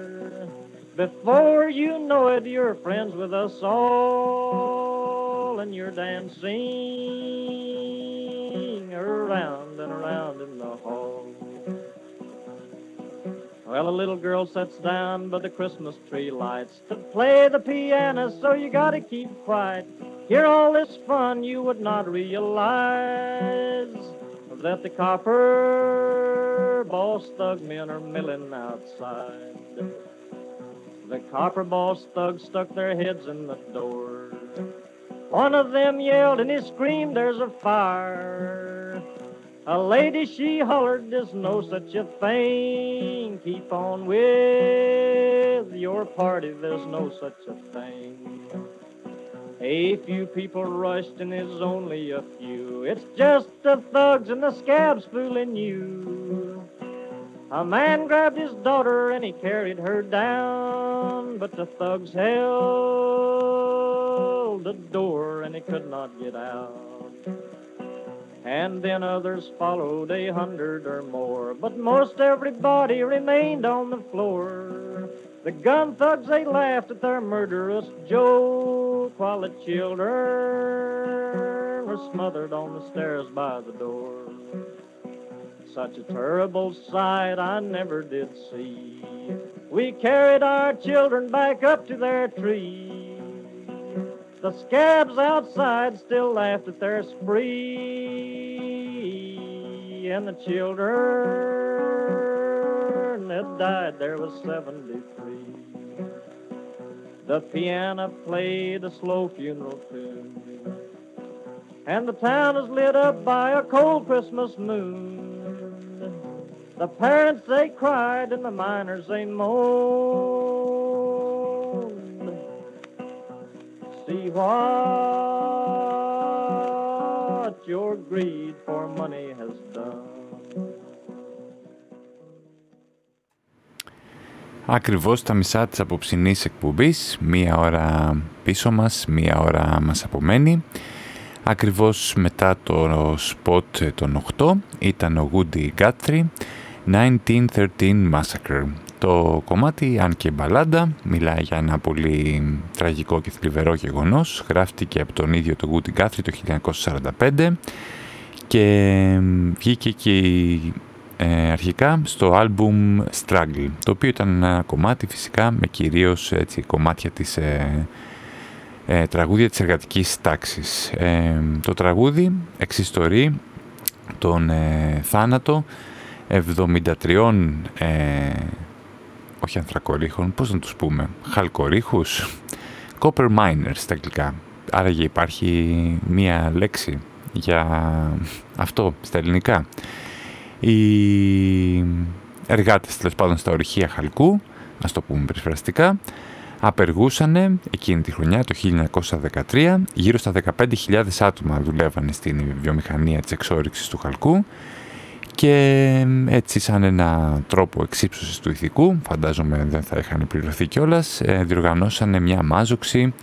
Before you know it, you're friends with us all, and you're dancing around and around in the hall. Well, a little girl sits down by the Christmas tree lights to play the piano, so you gotta keep quiet. Hear all this fun, you would not realize that the copper boss thug men are milling outside. The copper boss thugs stuck their heads in the door. One of them yelled and he screamed, There's a fire. A lady, she hollered, There's no such a thing. Keep on with your party, there's no such a thing. A few people rushed and it's only a few. It's just the thugs and the scabs fooling you. A man grabbed his daughter and he carried her down, but the thugs held the door and he could not get out. And then others followed, a hundred or more, but most everybody remained on the floor. The gun thugs, they laughed at their murderous joke, while the children were smothered on the stairs by the door. Such a terrible sight I never did see. We carried our children back up to their tree. The scabs outside still laughed at their spree, and the children that died there was 73. The piano played a slow funeral tune, and the town is lit up by a cold Christmas moon. The Ακριβώς τα μισά της απόψινής εκπομπής, μία ώρα πίσω μας, μία ώρα μας απομένει. Ακριβώς μετά το σποτ των 8 ήταν ο Woody Guthrie. 1913 Massacre. Το κομμάτι, αν και μπαλάντα, μιλάει για ένα πολύ τραγικό και θλιβερό γεγονός. Γράφτηκε από τον ίδιο τον Woody Guthrie το 1945 και βγήκε και ε, αρχικά στο άλμπουμ Struggle, το οποίο ήταν ένα κομμάτι φυσικά με κυρίως έτσι, κομμάτια της ε, ε, τραγούδια της εργατικής τάξης. Ε, το τραγούδι εξιστορεί τον ε, θάνατο 73 ε, όχι ανθρακορίχων, πώς να τους πούμε, χαλκορίχους, copper miners στα αγγλικά. Άραγε υπάρχει μία λέξη για αυτό στα ελληνικά. Οι εργάτες τέλος πάντων στα ορυχεία χαλκού ας το πούμε περιφραστικά, απεργούσανε εκείνη τη χρονιά, το 1913, γύρω στα 15.000 άτομα δουλεύανε στην βιομηχανία της εξόριξης του χαλκού και έτσι σαν ένα τρόπο εξύψωσης του ηθικού, φαντάζομαι δεν θα είχαν πληρωθεί κιόλας, διοργανώσανε μια μάζοξη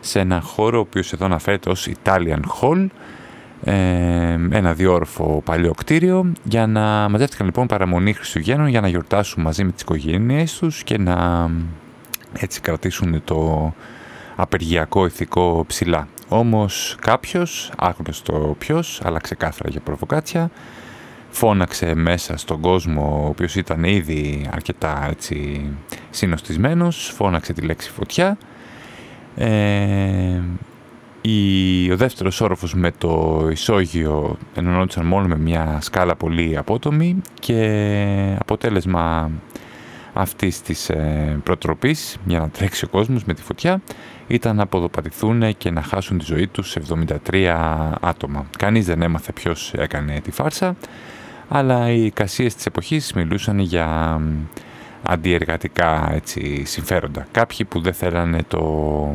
σε ένα χώρο ο οποίος εδώ αναφέρεται ως Italian Hall, ένα διόρφο παλιό κτίριο για να μαζεύτηκαν λοιπόν παραμονή Χριστουγέννων για να γιορτάσουν μαζί με τις οικογένειές τους και να έτσι κρατήσουν το απεργιακό ηθικό ψηλά. Όμως κάποιος, άγνωστο ποιος, αλλά ξεκάθαρα για προβοκάτσια, φώναξε μέσα στον κόσμο, ο οποίος ήταν ήδη αρκετά έτσι συνοστισμένος, φώναξε τη λέξη φωτιά. Ε, η, ο δεύτερος όροφος με το ισόγειο ενωνόντουσαν μόνο με μια σκάλα πολύ απότομη και αποτέλεσμα αυτής της ε, προτροπής για να τρέξει ο κόσμος με τη φωτιά ήταν να αποδοπατηθούν και να χάσουν τη ζωή τους 73 άτομα. Κανείς δεν έμαθε ποιος έκανε τη φάρσα, αλλά οι κασίες της εποχής μιλούσαν για αντιεργατικά έτσι, συμφέροντα. Κάποιοι που δεν θέλανε το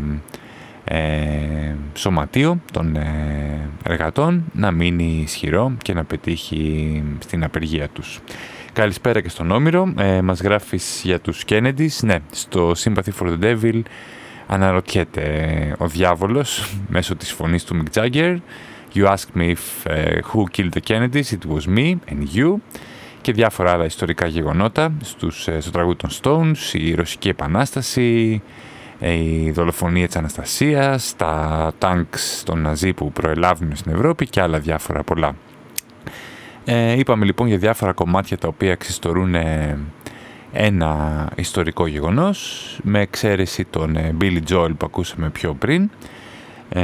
ε, σωματείο των ε, εργατών να μείνει ισχυρό και να πετύχει στην απεργία τους. Καλησπέρα και στον Όμηρο. Ε, μας γράφεις για τους Kennedys. Ναι, στο Sympathy for the Devil αναρωτιέται ο διάβολος μέσω της φωνής του Mick Jagger. You ask me if, uh, who killed the Kennedys, it was me and you. Και διάφορα άλλα ιστορικά γεγονότα στους, στο τραγούδι των Stones, η Ρωσική Επανάσταση, η δολοφονία της Αναστασίας, τα τάγκς των Ναζί που προελάβουν στην Ευρώπη και άλλα διάφορα πολλά. Ε, είπαμε λοιπόν για διάφορα κομμάτια τα οποία ξεστορούν ένα ιστορικό γεγονός με εξαίρεση τον ε, Billy Joel που ακούσαμε πιο πριν ε,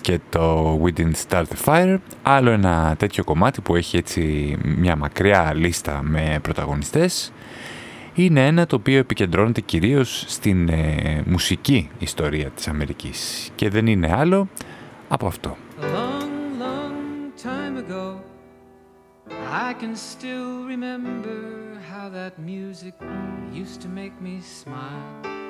και το We Didn't Start the Fire άλλο ένα τέτοιο κομμάτι που έχει έτσι μια μακριά λίστα με πρωταγωνιστές είναι ένα το οποίο επικεντρώνεται κυρίως στην ε, μουσική ιστορία της Αμερικής και δεν είναι άλλο από αυτό. A long, long time ago, I can still remember how that music used to make me smile.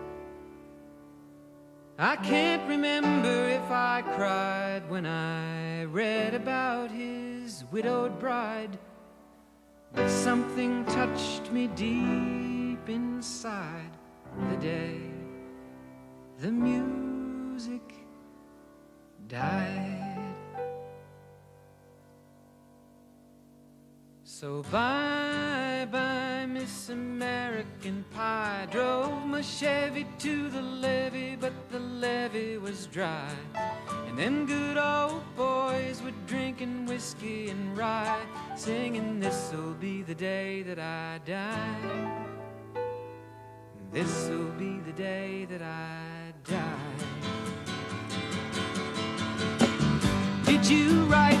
I can't remember if I cried when I read about his widowed bride. But something touched me deep inside the day the music died. So bye bye, Miss American Pie. Drove my Chevy to the levee, but levee was dry. And them good old boys were drinking whiskey and rye, singing, This'll be the day that I die. This'll be the day that I die. Did you write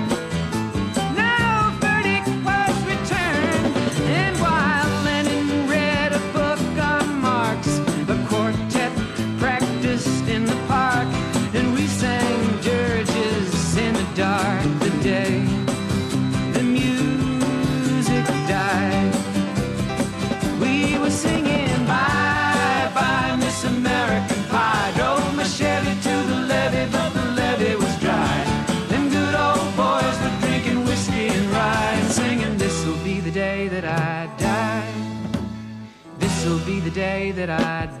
that I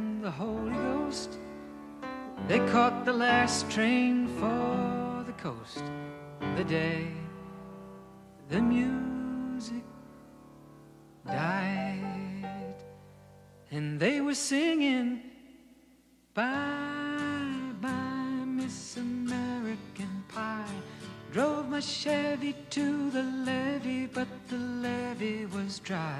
the Holy Ghost. They caught the last train for the coast. The day the music died, and they were singing, Bye, bye, Miss American Pie. Drove my Chevy to the levee, but the levee was dry.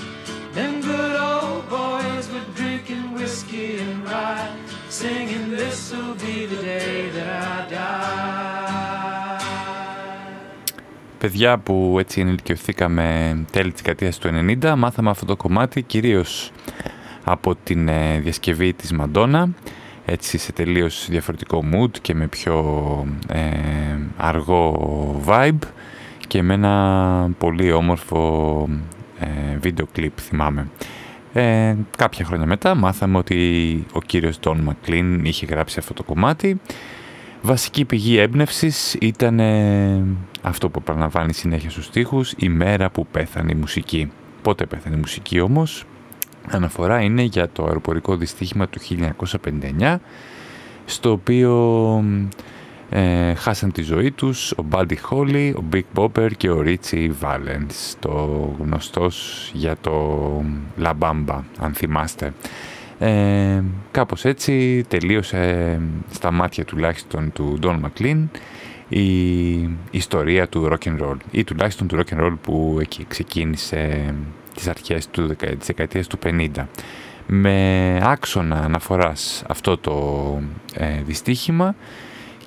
Them good old boys were drinking whiskey and rye, singing, This'll be the day that I die. Παιδιά που έτσι ενηλικιωθήκαμε τέλη της δεκαετίας του 90, μάθαμε αυτό το κομμάτι κυρίως από την ε, διασκευή της Μαντόνα, έτσι σε τελείως διαφορετικό mood και με πιο ε, αργό vibe και με ένα πολύ όμορφο ε, βίντεο κλιπ θυμάμαι. Ε, κάποια χρόνια μετά μάθαμε ότι ο κύριος Don McLean είχε γράψει αυτό το κομμάτι. Βασική πηγή έμπνευσης ήταν ε, αυτό που επαναλαμβάνει συνέχεια στους στίχους, η μέρα που πέθανε η μουσική. Πότε πέθανε η μουσική όμως, αναφορά είναι για το αεροπορικό δυστύχημα του 1959, στο οποίο ε, χάσαν τη ζωή τους ο Buddy Holly, ο Big Bopper και ο Richie Valens, το γνωστός για το La Bamba, αν θυμάστε. Ε, κάπως έτσι τελείωσε στα μάτια τουλάχιστον του Don McLean η ιστορία του rock and roll ή τουλάχιστον του rock and roll που εκεί ξεκίνησε τις αρχές του, της δεκαετίας του 50 με άξονα αναφοράς αυτό το ε, δυστύχημα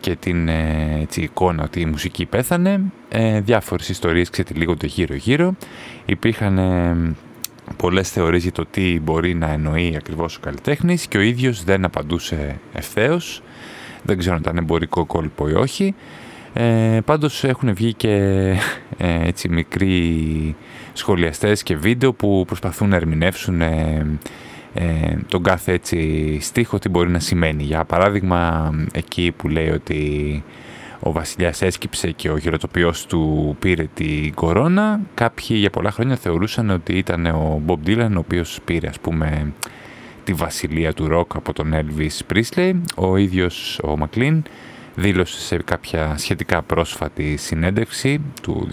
και την ε, έτσι, εικόνα ότι η μουσική πέθανε. Ε, διάφορες ιστορίες ξετυλίγονται γύρω γύρω υπήρχαν ε, πολλές θεωρίες για το τι μπορεί να εννοεί ακριβώς ο καλλιτέχνης και ο ίδιος δεν απαντούσε ευθέως. Δεν ξέρω αν ήταν εμπορικό κόλπο ή όχι. Ε, πάντως έχουν βγει και ε, έτσι μικροί σχολιαστές και βίντεο που προσπαθούν να ερμηνεύσουν ε, ε, τον κάθε έτσι στίχο τι μπορεί να σημαίνει. Για παράδειγμα εκεί που λέει ότι ο βασιλιάς έσκυψε και ο γεροτοποιός του πήρε την κορώνα κάποιοι για πολλά χρόνια θεωρούσαν ότι ήταν ο Bob Dylan ο οποίος πήρε ας πούμε τη βασιλεία του ροκ από τον Elvis Presley ο ίδιος ο Μακλίν δήλωσε σε κάποια σχετικά πρόσφατη συνέντευξη του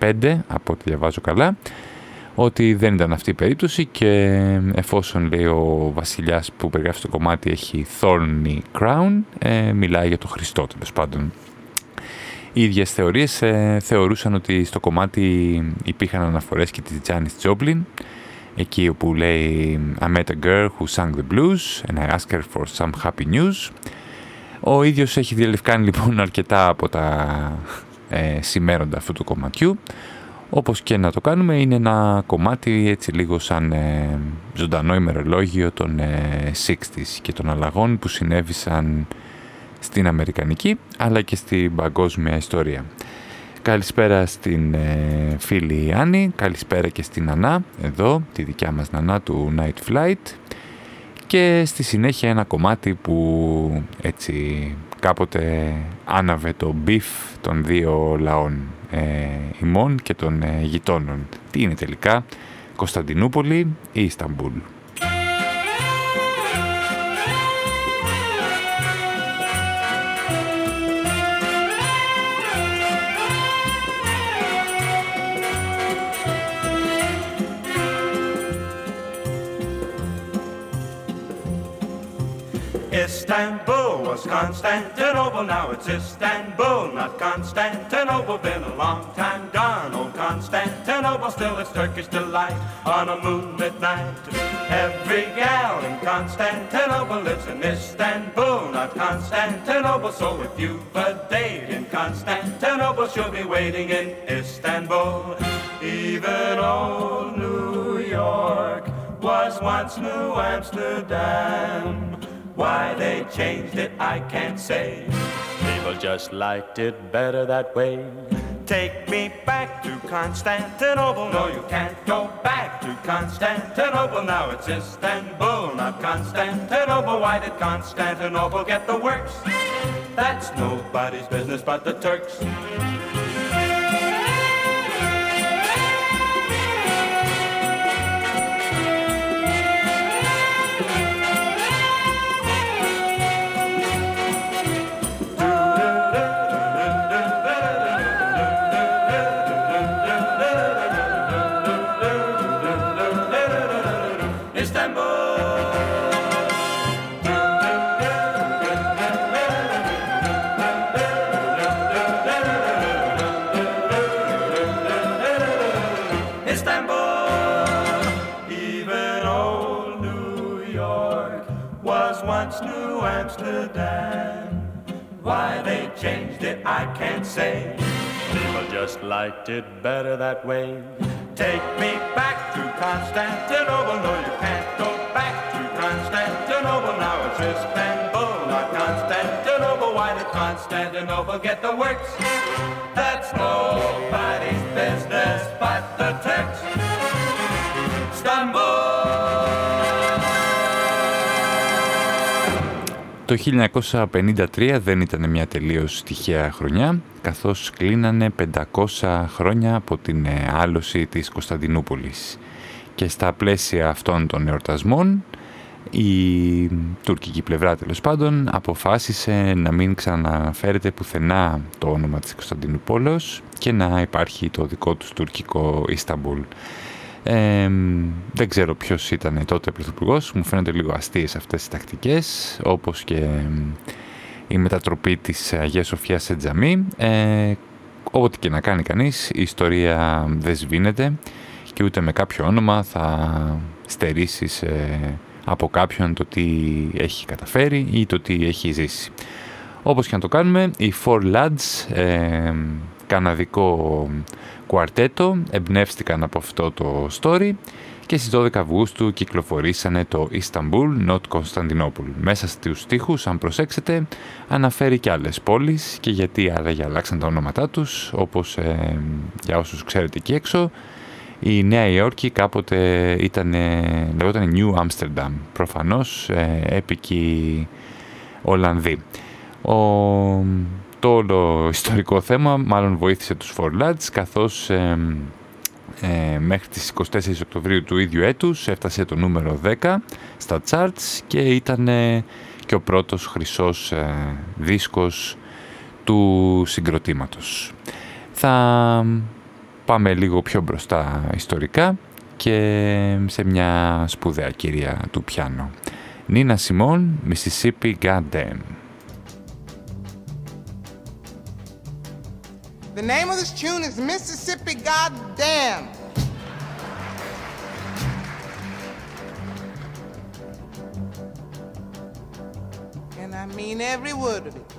2005 από ό,τι διαβάζω καλά ότι δεν ήταν αυτή η περίπτωση και εφόσον λέει ο βασιλιάς που περιγράφει το κομμάτι έχει thorny crown ε, μιλάει για το Χριστό τέλος πάντων. Οι ίδιες θεωρίες ε, θεωρούσαν ότι στο κομμάτι υπήρχαν αναφορές και της Janis Joplin εκεί όπου λέει I met a girl who sang the blues and I asked her for some happy news ο ίδιος έχει διαλευκάνει λοιπόν αρκετά από τα ε, σημέροντα αυτού του κομματιού όπως και να το κάνουμε είναι ένα κομμάτι έτσι λίγο σαν ε, ζωντανό ημερολόγιο των ε, 60's και των αλλαγών που συνέβησαν στην Αμερικανική αλλά και στην παγκόσμια ιστορία. Καλησπέρα στην ε, φίλη Άννη, καλησπέρα και στην Νανά, εδώ, τη δικιά μας Νανά του Night Flight και στη συνέχεια ένα κομμάτι που έτσι κάποτε άναβε το beef των δύο λαών ε, ημών και των ε, γειτόνων. Τι είναι τελικά, Κωνσταντινούπολη ή Ισταμπούλ; Istanbul was Constantinople, now it's Istanbul, not Constantinople. Been a long time gone, old Constantinople, still it's Turkish delight on a moonlit night. Every gal in Constantinople lives in Istanbul, not Constantinople. So if you've a date in Constantinople, she'll be waiting in Istanbul. Even old New York was once New Amsterdam. Why they changed it, I can't say. People just liked it better that way. Take me back to Constantinople. No, you can't go back to Constantinople. Now it's Istanbul, not Constantinople. Why did Constantinople get the works? That's nobody's business but the Turks. I can't say. People just liked it better that way. Take me back to Constantinople. No, you can't go back to Constantinople. Now it's Istanbul, not Constantinople. Why did Constantinople get the works? That's nobody's business but the Turks. Istanbul. Το 1953 δεν ήταν μια τελείως τυχαία χρονιά, καθώς κλείνανε 500 χρόνια από την ε, άλωση της Κωνσταντινούπολης. Και στα πλαίσια αυτών των εορτασμών, η τουρκική πλευρά τέλος πάντων αποφάσισε να μην ξαναφέρεται πουθενά το όνομα της Κωνσταντινούπολος και να υπάρχει το δικό τους τουρκικό Ισταμπούλ. Ε, δεν ξέρω ποιος ήταν τότε πρωθυπουργός, μου φαίνονται λίγο αστείες αυτές οι τακτικές, όπως και η μετατροπή της Αγίας Σοφιάς σε τζαμί. Ε, ό,τι και να κάνει κανείς, η ιστορία δεν σβήνεται και ούτε με κάποιο όνομα θα στερήσεις ε, από κάποιον το τι έχει καταφέρει ή το τι έχει ζήσει. Όπως και να το κάνουμε, οι Four Lads, ε, καναδικό κουαρτέτο, εμπνεύστηκαν από αυτό το story και στις 12 Αυγούστου κυκλοφορήσανε το Istanbul, not Constantinople. Μέσα στους στίχους, αν προσέξετε, αναφέρει και άλλες πόλεις και γιατί άλλαγε αλλάξαν τα ονόματά τους, όπως ε, για όσους ξέρετε εκεί έξω, η Νέα Υόρκη κάποτε ήταν, λεγόταν New Amsterdam, προφανώς ε, έπικοι Ολλανδοί. Ο, το όλο ιστορικό θέμα μάλλον βοήθησε τους Four Lads, καθώς ε, ε, μέχρι τις 24 Οκτωβρίου του ίδιου έτους έφτασε το νούμερο 10 στα charts και ήταν ε, και ο πρώτος χρυσός ε, δίσκος του συγκροτήματος. Θα πάμε λίγο πιο μπροστά ιστορικά και σε μια σπουδαία κυρία του πιάνο. Νίνα Σιμών, Mississippi Goddamn. The name of this tune is Mississippi Goddamn. And I mean every word of it.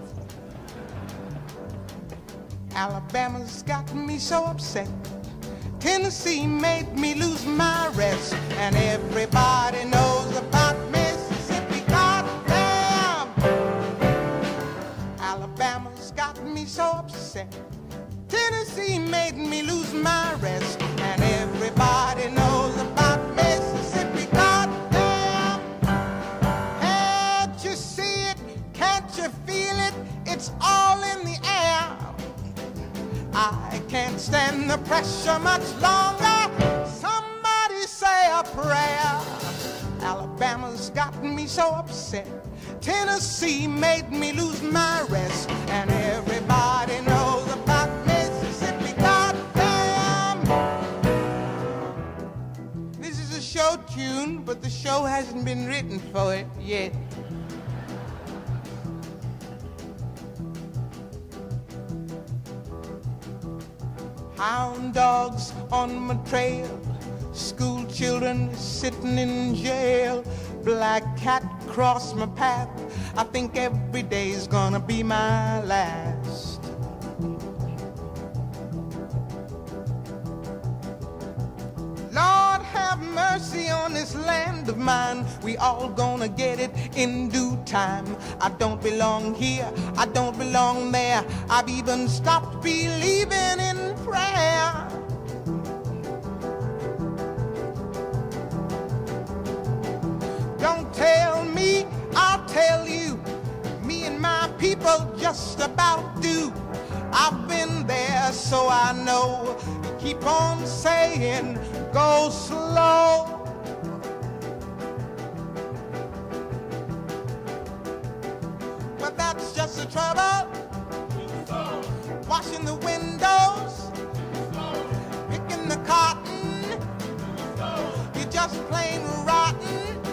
Alabama's got me so upset. Tennessee made me lose my rest. And everybody knows about Mississippi. Goddamn! Alabama's got me so upset. Tennessee made me lose my rest. And everybody knows about Mississippi. Goddamn! Can't you see it? Can't you feel it? It's all in the air. I can't stand the pressure much longer. Somebody say a prayer. Alabama's gotten me so upset. Tennessee made me lose my rest. And everybody knows tune, but the show hasn't been written for it yet. Hound dogs on my trail, school children sitting in jail, black cat cross my path. I think every day's gonna be my last. Have mercy on this land of mine. We all gonna get it in due time. I don't belong here, I don't belong there. I've even stopped believing in prayer. Don't tell me, I'll tell you. Me and my people just about do. I've been there, so I know. Keep on saying, go slow. But that's just the trouble. Washing the windows, picking the cotton. You're just plain rotten.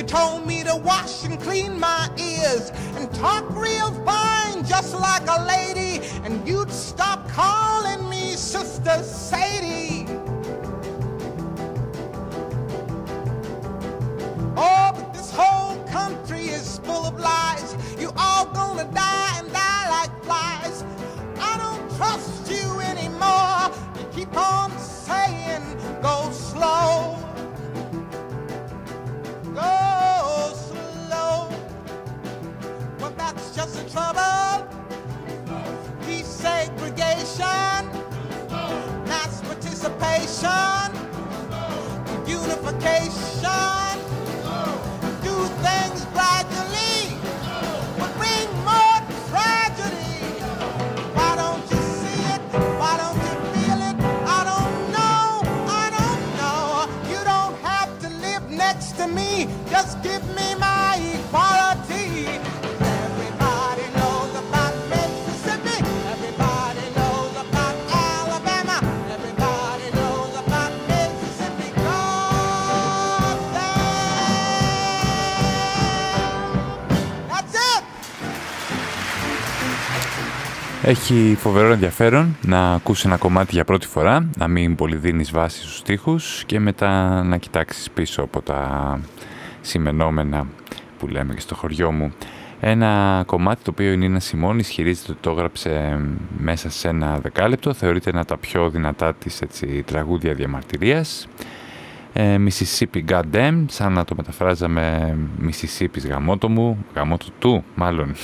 You told me to wash and clean my ears and talk real fine, just like a lady. And you'd stop calling me Sister Sadie. Oh, but this whole country is full of lies. You all gonna die and die like flies. I don't trust you anymore. You keep on saying, go slow. That's just the trouble. Desegregation, mass participation, unification. Do things gradually, but bring more tragedy. Why don't you see it? Why don't you feel it? I don't know. I don't know. You don't have to live next to me. Just give me Έχει φοβερό ενδιαφέρον να ακούσει ένα κομμάτι για πρώτη φορά, να μην πολύ δίνεις βάση στους στίχους και μετά να κοιτάξεις πίσω από τα σημενόμενα που λέμε και στο χωριό μου. Ένα κομμάτι το οποίο η Νίνα Σιμών ισχυρίζεται ότι το έγραψε μέσα σε ένα δεκάλεπτο, θεωρείται ένα από τα πιο δυνατά της έτσι, τραγούδια διαμαρτυρίας. Ε, Mississippi Goddamn, σαν να το μεταφράζαμε Mississippi γαμότο μου, γαμότο του μάλλον.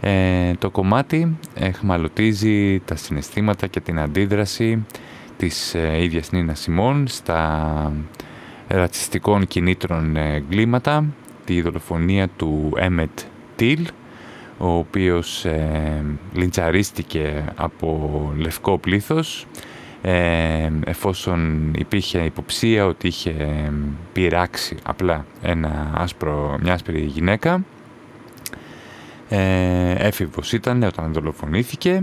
Ε, το κομμάτι εχμαλωτίζει τα συναισθήματα και την αντίδραση της ε, ίδιας Νίνας Σιμών στα ρατσιστικών κινήτρων ε, εγκλήματα, τη δολοφονία του Έμετ Τιλ, ο οποίος ε, λιντσαρίστηκε από λευκό πλήθος ε, εφόσον υπήρχε υποψία ότι είχε πειράξει απλά ένα άσπρο, μια άσπρη γυναίκα ε, έφηβος ήταν όταν δολοφονήθηκε.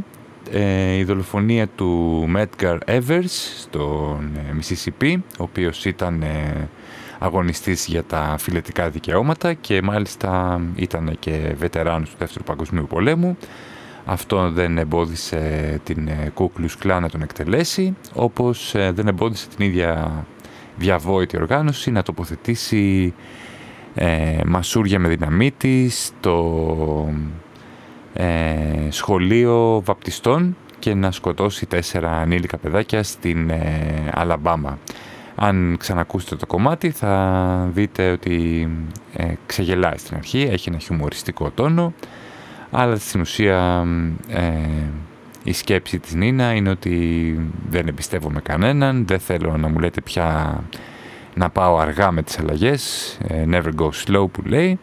Ε, η δολοφονία του Medgar Evers στον ε, Mississippi, ο οποίος ήταν ε, αγωνιστής για τα φιλετικά δικαιώματα και μάλιστα ήταν και βετεράνος του Δεύτερου Παγκοσμίου Πολέμου. Αυτό δεν εμπόδισε την ε, Ku Klux Klan να τον εκτελέσει, όπως ε, δεν εμπόδισε την ίδια διαβόητη οργάνωση να τοποθετήσει ε, μασούρια με δυναμίτη στο ε, σχολείο βαπτιστών και να σκοτώσει τέσσερα ανήλικα παιδάκια στην ε, Αλαμπάμα. Αν ξανακούσετε το κομμάτι θα δείτε ότι ε, ξεγελάει στην αρχή, έχει ένα χιουμοριστικό τόνο, αλλά στην ουσία ε, η σκέψη της Νίνα είναι ότι δεν εμπιστεύομαι κανέναν, δεν θέλω να μου λέτε πια να πάω αργά με τις αλλαγές, ε, never go slow που λέει.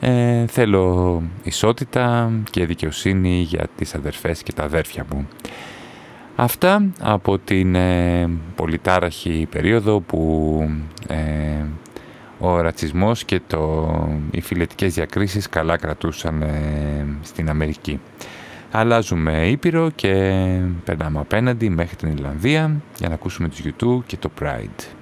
Ε, θέλω ισότητα και δικαιοσύνη για τις αδερφές και τα αδέρφια μου. Αυτά από την ε, πολυτάραχη περίοδο που ο ρατσισμός και το, οι φιλετικές διακρίσεις καλά κρατούσαν στην Αμερική. Αλλάζουμε Ήπειρο και περνάμε απέναντι μέχρι την Ιρλανδία για να ακούσουμε τους YouTube και το Pride.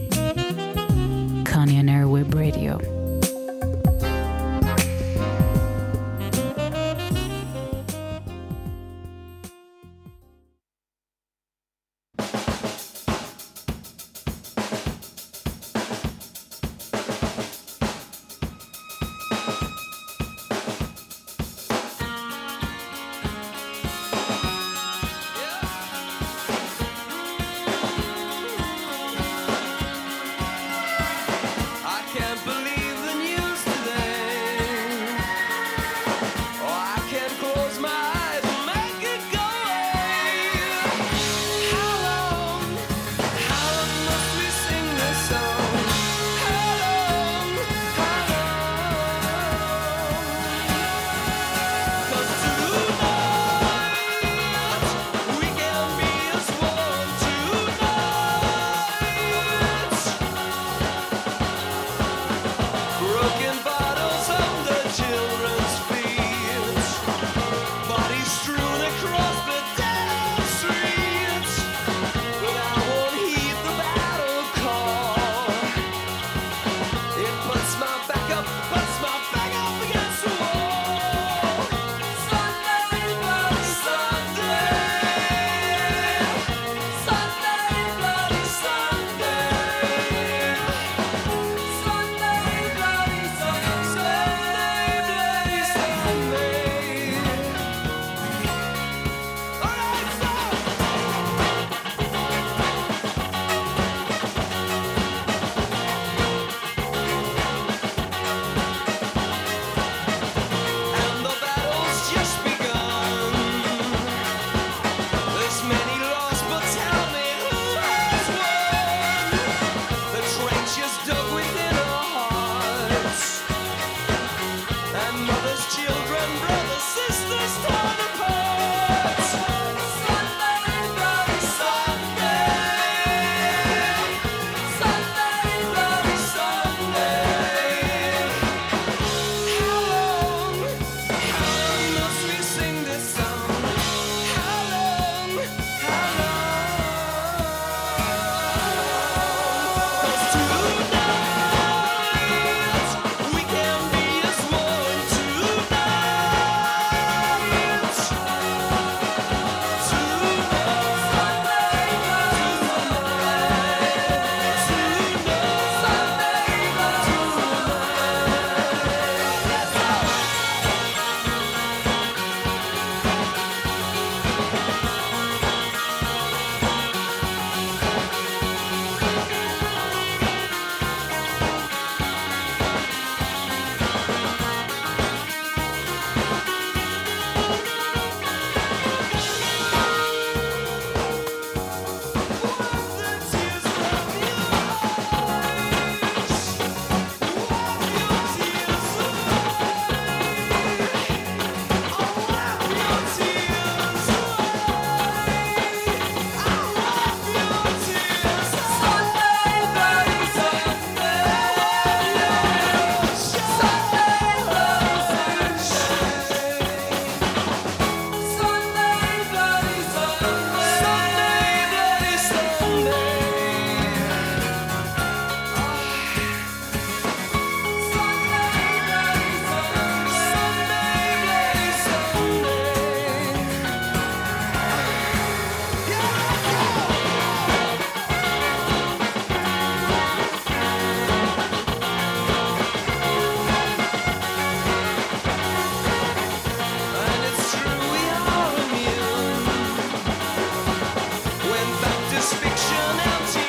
fiction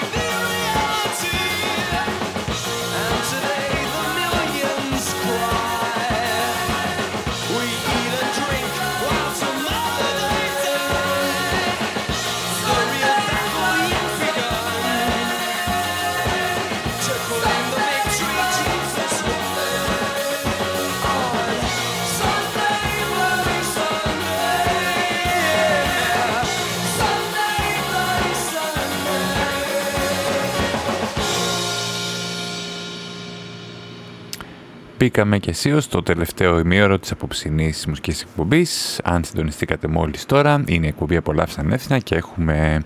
Μπήκαμε και εσύ στο τελευταίο ημίωρο της απόψινής μουσικής εκπομπής. Αν συντονιστήκατε μόλις τώρα, είναι η εκπομπή Απολαύσαν Έθινα και έχουμε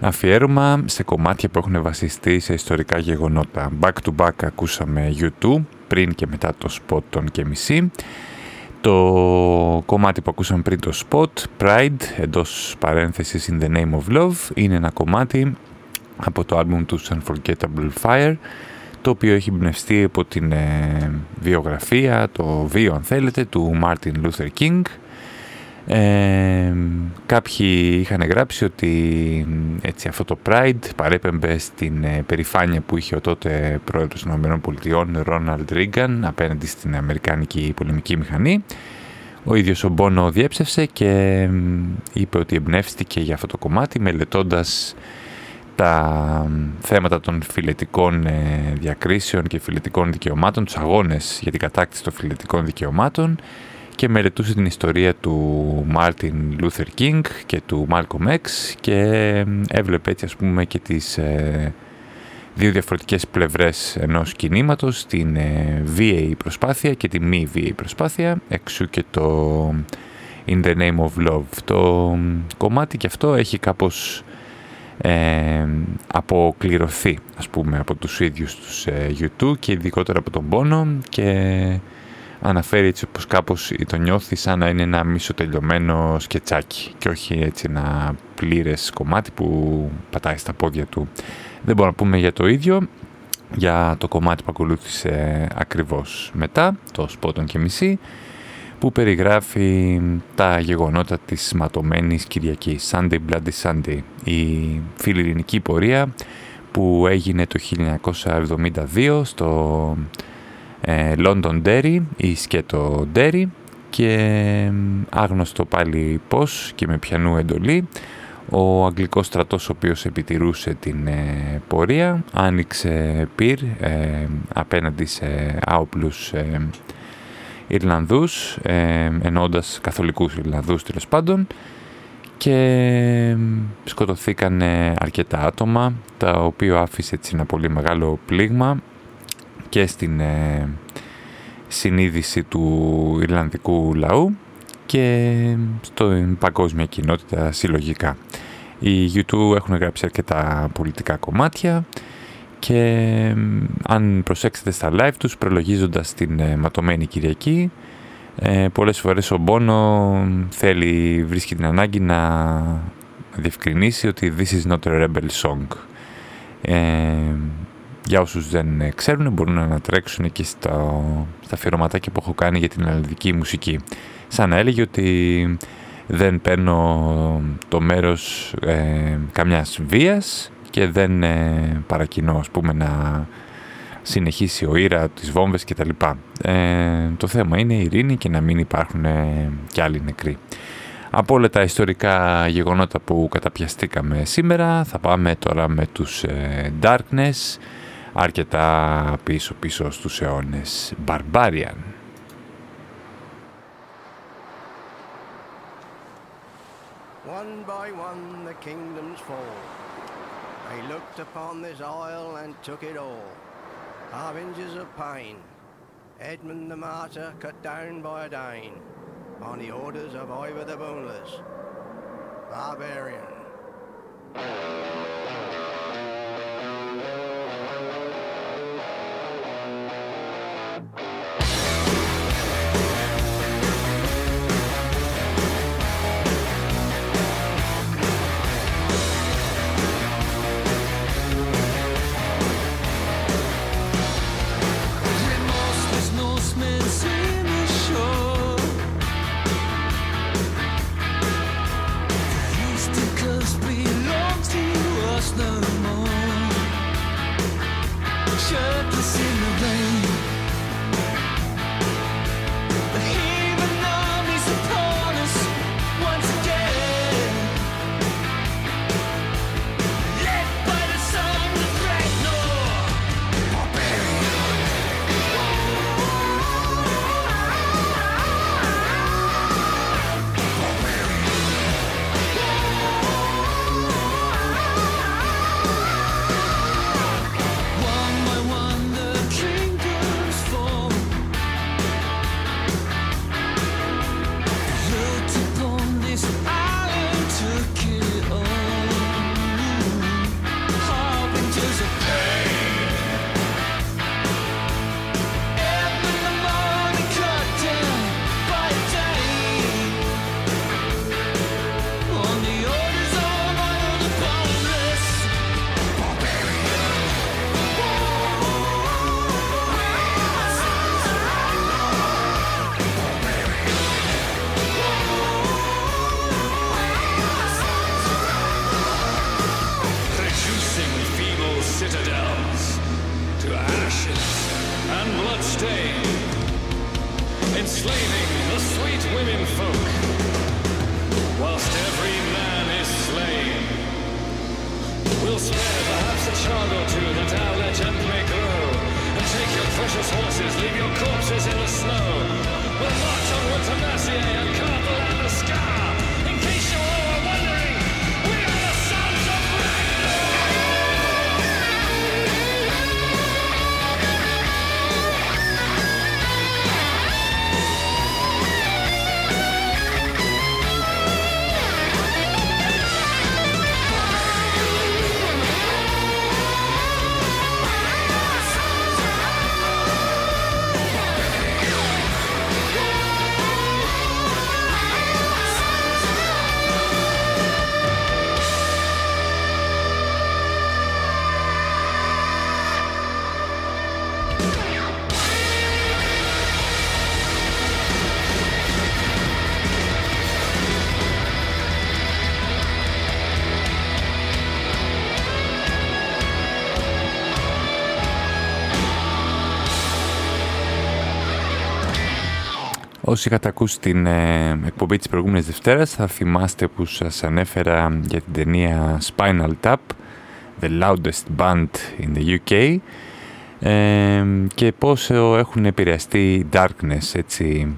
αφιέρωμα σε κομμάτια που έχουν βασιστεί σε ιστορικά γεγονότα. Back to back ακούσαμε YouTube, πριν και μετά το spot των και μισή. Το κομμάτι που ακούσαμε πριν το spot, Pride, εντός παρένθεσης In the Name of Love, είναι ένα κομμάτι από το άλμπουμ του Unforgettable Fire, το οποίο έχει εμπνευστεί από την ε, βιογραφία, το βίο αν θέλετε, του Martin Luther King. Ε, κάποιοι είχαν γράψει ότι έτσι, αυτό το Pride παρέπεμπε στην ε, περηφάνεια που είχε ο τότε πρόεδρος των ΗΠΑ Ρόναλντ Ρίγκαν απέναντι στην Αμερικάνικη πολεμική μηχανή. Ο ίδιος ο Μπόνο διέψευσε και είπε ότι εμπνεύστηκε για αυτό το κομμάτι μελετώντας τα θέματα των φυλετικών ε, διακρίσεων και φυλετικών δικαιωμάτων, τους αγώνες για την κατάκτηση των φυλετικών δικαιωμάτων και μελετούσε την ιστορία του Μάρτιν Λούθερ Κινγκ και του Μάλκομ X και έβλεπε έτσι ας πούμε και τις ε, δύο διαφορετικές πλευρές ενός κινήματος, την ε, βίαιη προσπάθεια και τη μη βίαιη προσπάθεια, εξ ου και το In the Name of Love. Το κομμάτι και αυτό έχει κάπως ε, αποκληρωθεί ας πούμε από τους ίδιους τους ε, YouTube και ειδικότερα από τον πόνο και αναφέρει έτσι πως κάπως το νιώθει σαν να είναι ένα μισοτελειωμένο σκετσάκι και όχι έτσι ένα πλήρες κομμάτι που πατάει στα πόδια του. Δεν μπορούμε να πούμε για το ίδιο, για το κομμάτι που ακολούθησε ακριβώς μετά, το σπότον και μισή, που περιγράφει τα γεγονότα της ματωμένης Κυριακής, Sunday Bloody Sunday, η φιλιρινική πορεία που έγινε το 1972 στο ε, London Derry ή σκέτο Derry και άγνωστο πάλι πώς και με πιανού εντολή ο Αγγλικός στρατός ο οποίος επιτηρούσε την ε, πορεία άνοιξε πυρ ε, απέναντι σε άοπλους ε, Ιρλανδούς ε, ενώντας καθολικούς Ιρλανδούς τέλος πάντων και σκοτωθήκαν αρκετά άτομα τα οποία άφησε έτσι ένα πολύ μεγάλο πλήγμα και στην ε, συνείδηση του Ιρλανδικού λαού και στην παγκόσμια κοινότητα συλλογικά. Οι YouTube έχουν γράψει αρκετά πολιτικά κομμάτια και αν προσέξετε στα live τους προλογίζοντας την ε, ματωμένη Κυριακή ε, πολλές φορές ο Μπόνο θέλει, βρίσκει την ανάγκη να διευκρινίσει ότι this is not a rebel song. Ε, για όσους δεν ε, ξέρουν μπορούν να ανατρέξουν και στα, στα αφιερωματάκια που έχω κάνει για την ελληνική μουσική. Σαν να έλεγε ότι δεν παίρνω το μέρος ε, καμιάς βίας και δεν ε, παρακινώ ας πούμε να συνεχίσει ο Ήρα, τις βόμβες κτλ. Ε, το θέμα είναι η ειρήνη και να μην υπάρχουν ε, κι άλλοι νεκροί. Από όλα τα ιστορικά γεγονότα που καταπιαστήκαμε σήμερα θα πάμε τώρα με τους ε, Darkness αρκετά πίσω πίσω στους αιώνες Barbarian. Took it all. Harbingers of pain. Edmund the martyr cut down by a Dane on the orders of Ivor the Boneless. Barbarian. Όσοι είχατε ακούσει την ε, εκπομπή της προηγούμενης Δευτέρας θα θυμάστε που σας ανέφερα για την ταινία Spinal Tap The Loudest Band in the UK ε, και πόσο έχουν επηρεαστεί οι Darkness έτσι,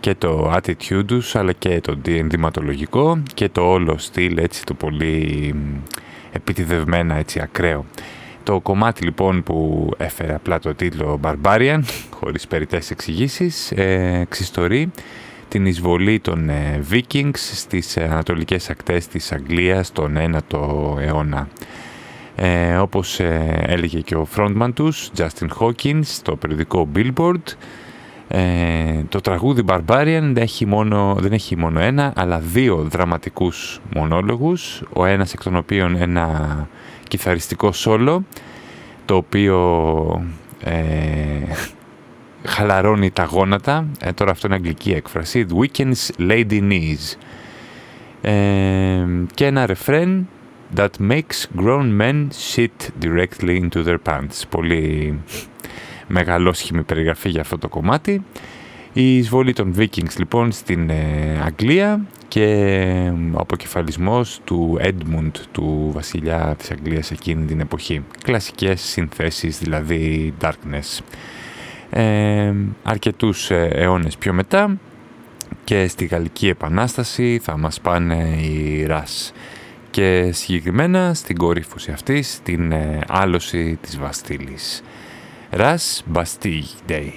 και το attitude τους αλλά και το ενδυματολογικό και το όλο στυλ έτσι το πολύ επιτιδευμένα έτσι ακραίο. Το κομμάτι λοιπόν που έφερε απλά το τίτλο Barbarian, χωρίς περιττές εξηγήσεις, ε, εξιστορεί την εισβολή των ε, Vikings στις ανατολικές ακτές της Αγγλίας τον 9ο αιώνα. Ε, όπως ε, έλεγε και ο frontman τους, Justin Hawkins, στο περιοδικό Billboard, ε, το τραγούδι Barbarian έχει μόνο, δεν έχει μόνο ένα, αλλά δύο δραματικούς μονόλογους, ο ένας εκ των οποίων ένα κιθαριστικό σόλο, το οποίο ε, χαλαρώνει τα γόνατα. Ε, τώρα αυτό είναι αγγλική έκφραση. The Weekend's Lady Knees. Ε, και ένα ρεφρέν that makes grown men shit directly into their pants. Πολύ μεγαλόσχημη περιγραφή για αυτό το κομμάτι. Η εισβολή των Vikings λοιπόν στην ε, Αγγλία και ο αποκεφαλισμός του Edmund, του βασιλιά της Αγγλίας εκείνη την εποχή. Κλασικές συνθέσεις, δηλαδή darkness. Ε, αρκετούς ε, αιώνες πιο μετά και στη Γαλλική Επανάσταση θα μας πάνε οι Ρας και συγκεκριμένα στην κορύφωση αυτή, στην ε, άλωση της Βαστίλης. Ρας Bastille Day.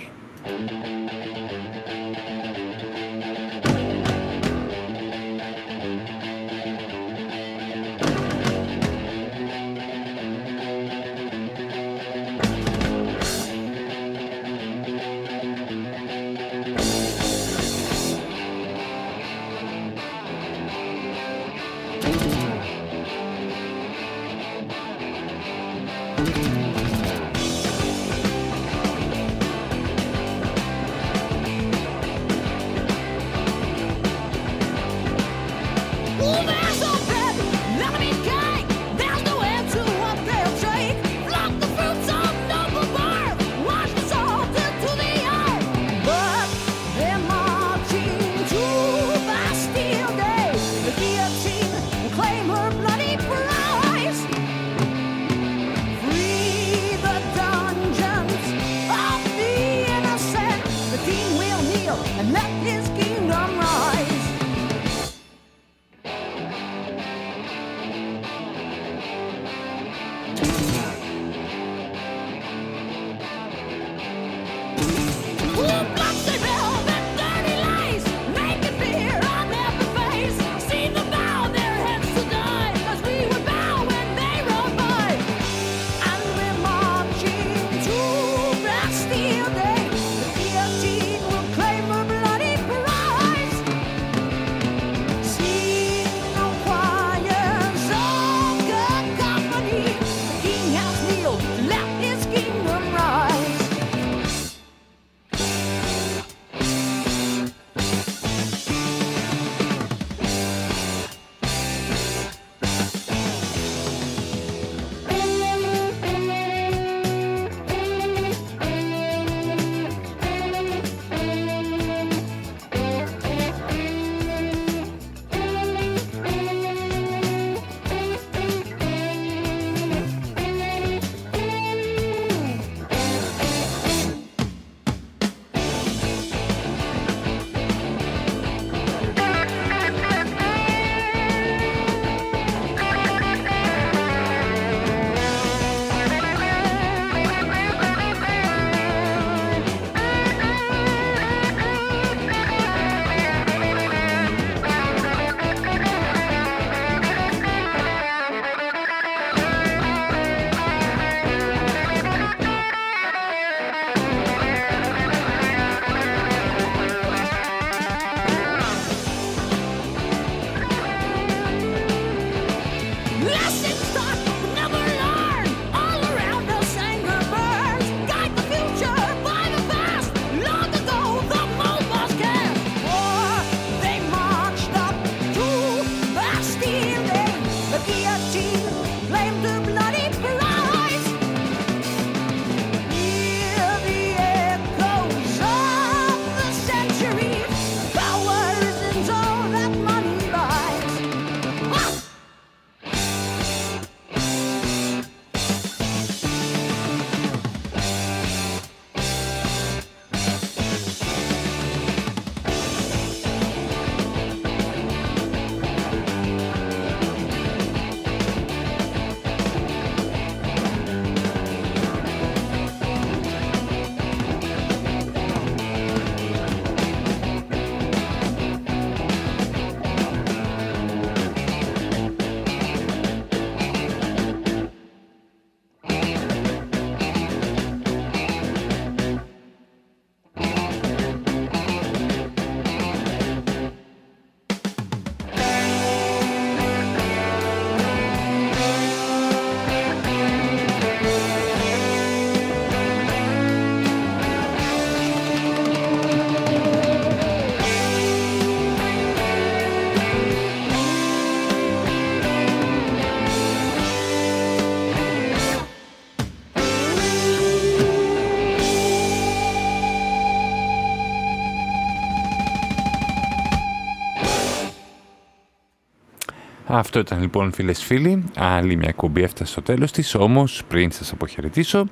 Αυτό ήταν λοιπόν φίλες φίλοι, άλλη μια εκπομπή έφτασε στο τέλος της, όμως πριν σας αποχαιρετήσω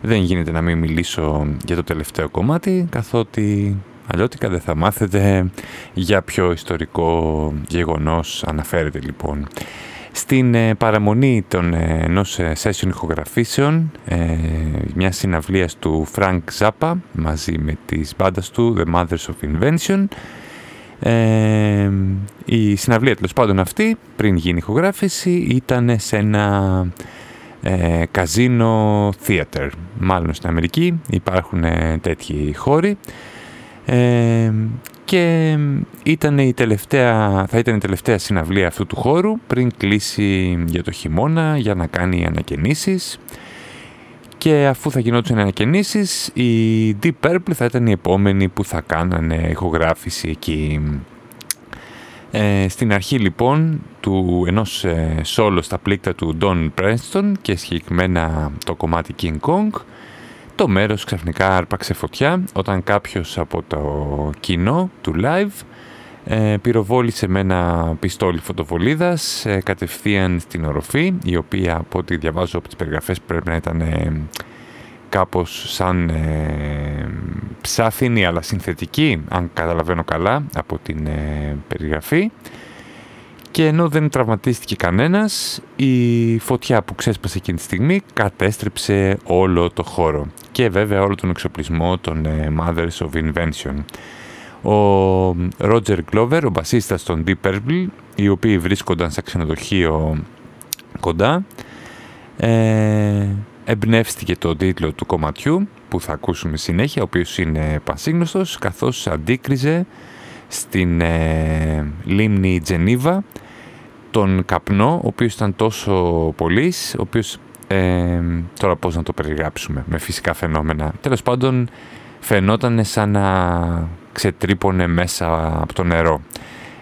δεν γίνεται να μην μιλήσω για το τελευταίο κομμάτι, καθότι αλλιώτικα δεν θα μάθετε για ποιο ιστορικό γεγονός αναφέρεται λοιπόν. Στην ε, παραμονή των ε, ενός ε, session ηχογραφήσεων, ε, μια συναυλίας του Frank Zappa μαζί με τις μπάντας του The Mothers of Invention, ε, η συναυλία τέλος πάντων αυτή, πριν γίνει ηχογράφηση, ήταν σε ένα ε, καζίνο theater. Μάλλον στην Αμερική υπάρχουν ε, τέτοιοι χώροι. Ε, και ήταν η τελευταία, θα ήταν η τελευταία συναυλία αυτού του χώρου πριν κλείσει για το χειμώνα για να κάνει ανακαινήσεις και αφού θα γινόντουσαν ανακαινήσεις η Deep Purple θα ήταν η επόμενη που θα κάνανε ηχογράφηση εκεί. Ε, στην αρχή λοιπόν του ενός ε, solo στα πλήκτα του Don Preston και συγκεκριμένα το κομμάτι King Kong το μέρος ξαφνικά άρπαξε φωτιά όταν κάποιος από το κοινό του live ε, πυροβόλησε με ένα πιστόλι φωτοβολίδας ε, κατευθείαν στην οροφή η οποία από ό,τι διαβάζω από τις περιγραφές πρέπει να ήταν ε, κάπως σαν ε, ψάθινη αλλά συνθετική αν καταλαβαίνω καλά από την ε, περιγραφή και ενώ δεν τραυματίστηκε κανένας, η φωτιά που ξέσπασε εκείνη τη στιγμή κατέστρεψε όλο το χώρο και βέβαια όλο τον εξοπλισμό των ε, Mothers of Invention. Ο Roger Glover, ο μπασίστας των Deep Purple, οι οποίοι βρίσκονταν σε ξενοδοχείο κοντά, ε, εμπνεύστηκε το τίτλο του κομματιού που θα ακούσουμε συνέχεια, ο οποίος είναι πασίγνωστος, καθώς αντίκριζε στην ε, λίμνη Τζενίβα τον καπνό, ο οποίος ήταν τόσο πολύς, ο οποίος ε, τώρα πώς να το περιγράψουμε με φυσικά φαινόμενα. Τέλος πάντων φαινόταν σαν να ξετρύπωνε μέσα από το νερό.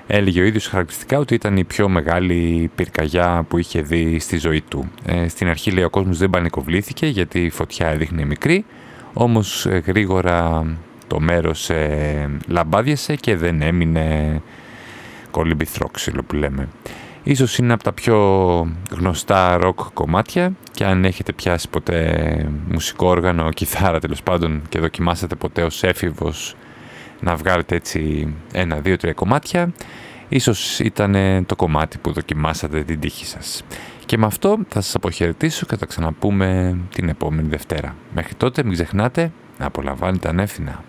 Έλεγε ο ίδιος χαρακτηριστικά ότι ήταν η πιο μεγάλη πυρκαγιά που είχε δει στη ζωή του. Ε, στην αρχή λέει ο κόσμος δεν πανικοβλήθηκε γιατί η φωτιά έδειχνε μικρή, όμως ε, γρήγορα το μέρος ε, λαμπάδιασε και δεν έμεινε κολυμπηθρόξυλο που λέμε. Ίσως είναι από τα πιο γνωστά ροκ κομμάτια και αν έχετε πιάσει ποτέ μουσικό όργανο, κιθάρα τέλος πάντων και δοκιμάσατε ποτέ ως έφηβος να βγάλετε έτσι ένα, δύο, τρία κομμάτια, ίσως ήταν το κομμάτι που δοκιμάσατε την τύχη σας. Και με αυτό θα σας αποχαιρετήσω και θα ξαναπούμε την επόμενη Δευτέρα. Μέχρι τότε μην ξεχνάτε να απολαμβάνετε ανεύθυνα.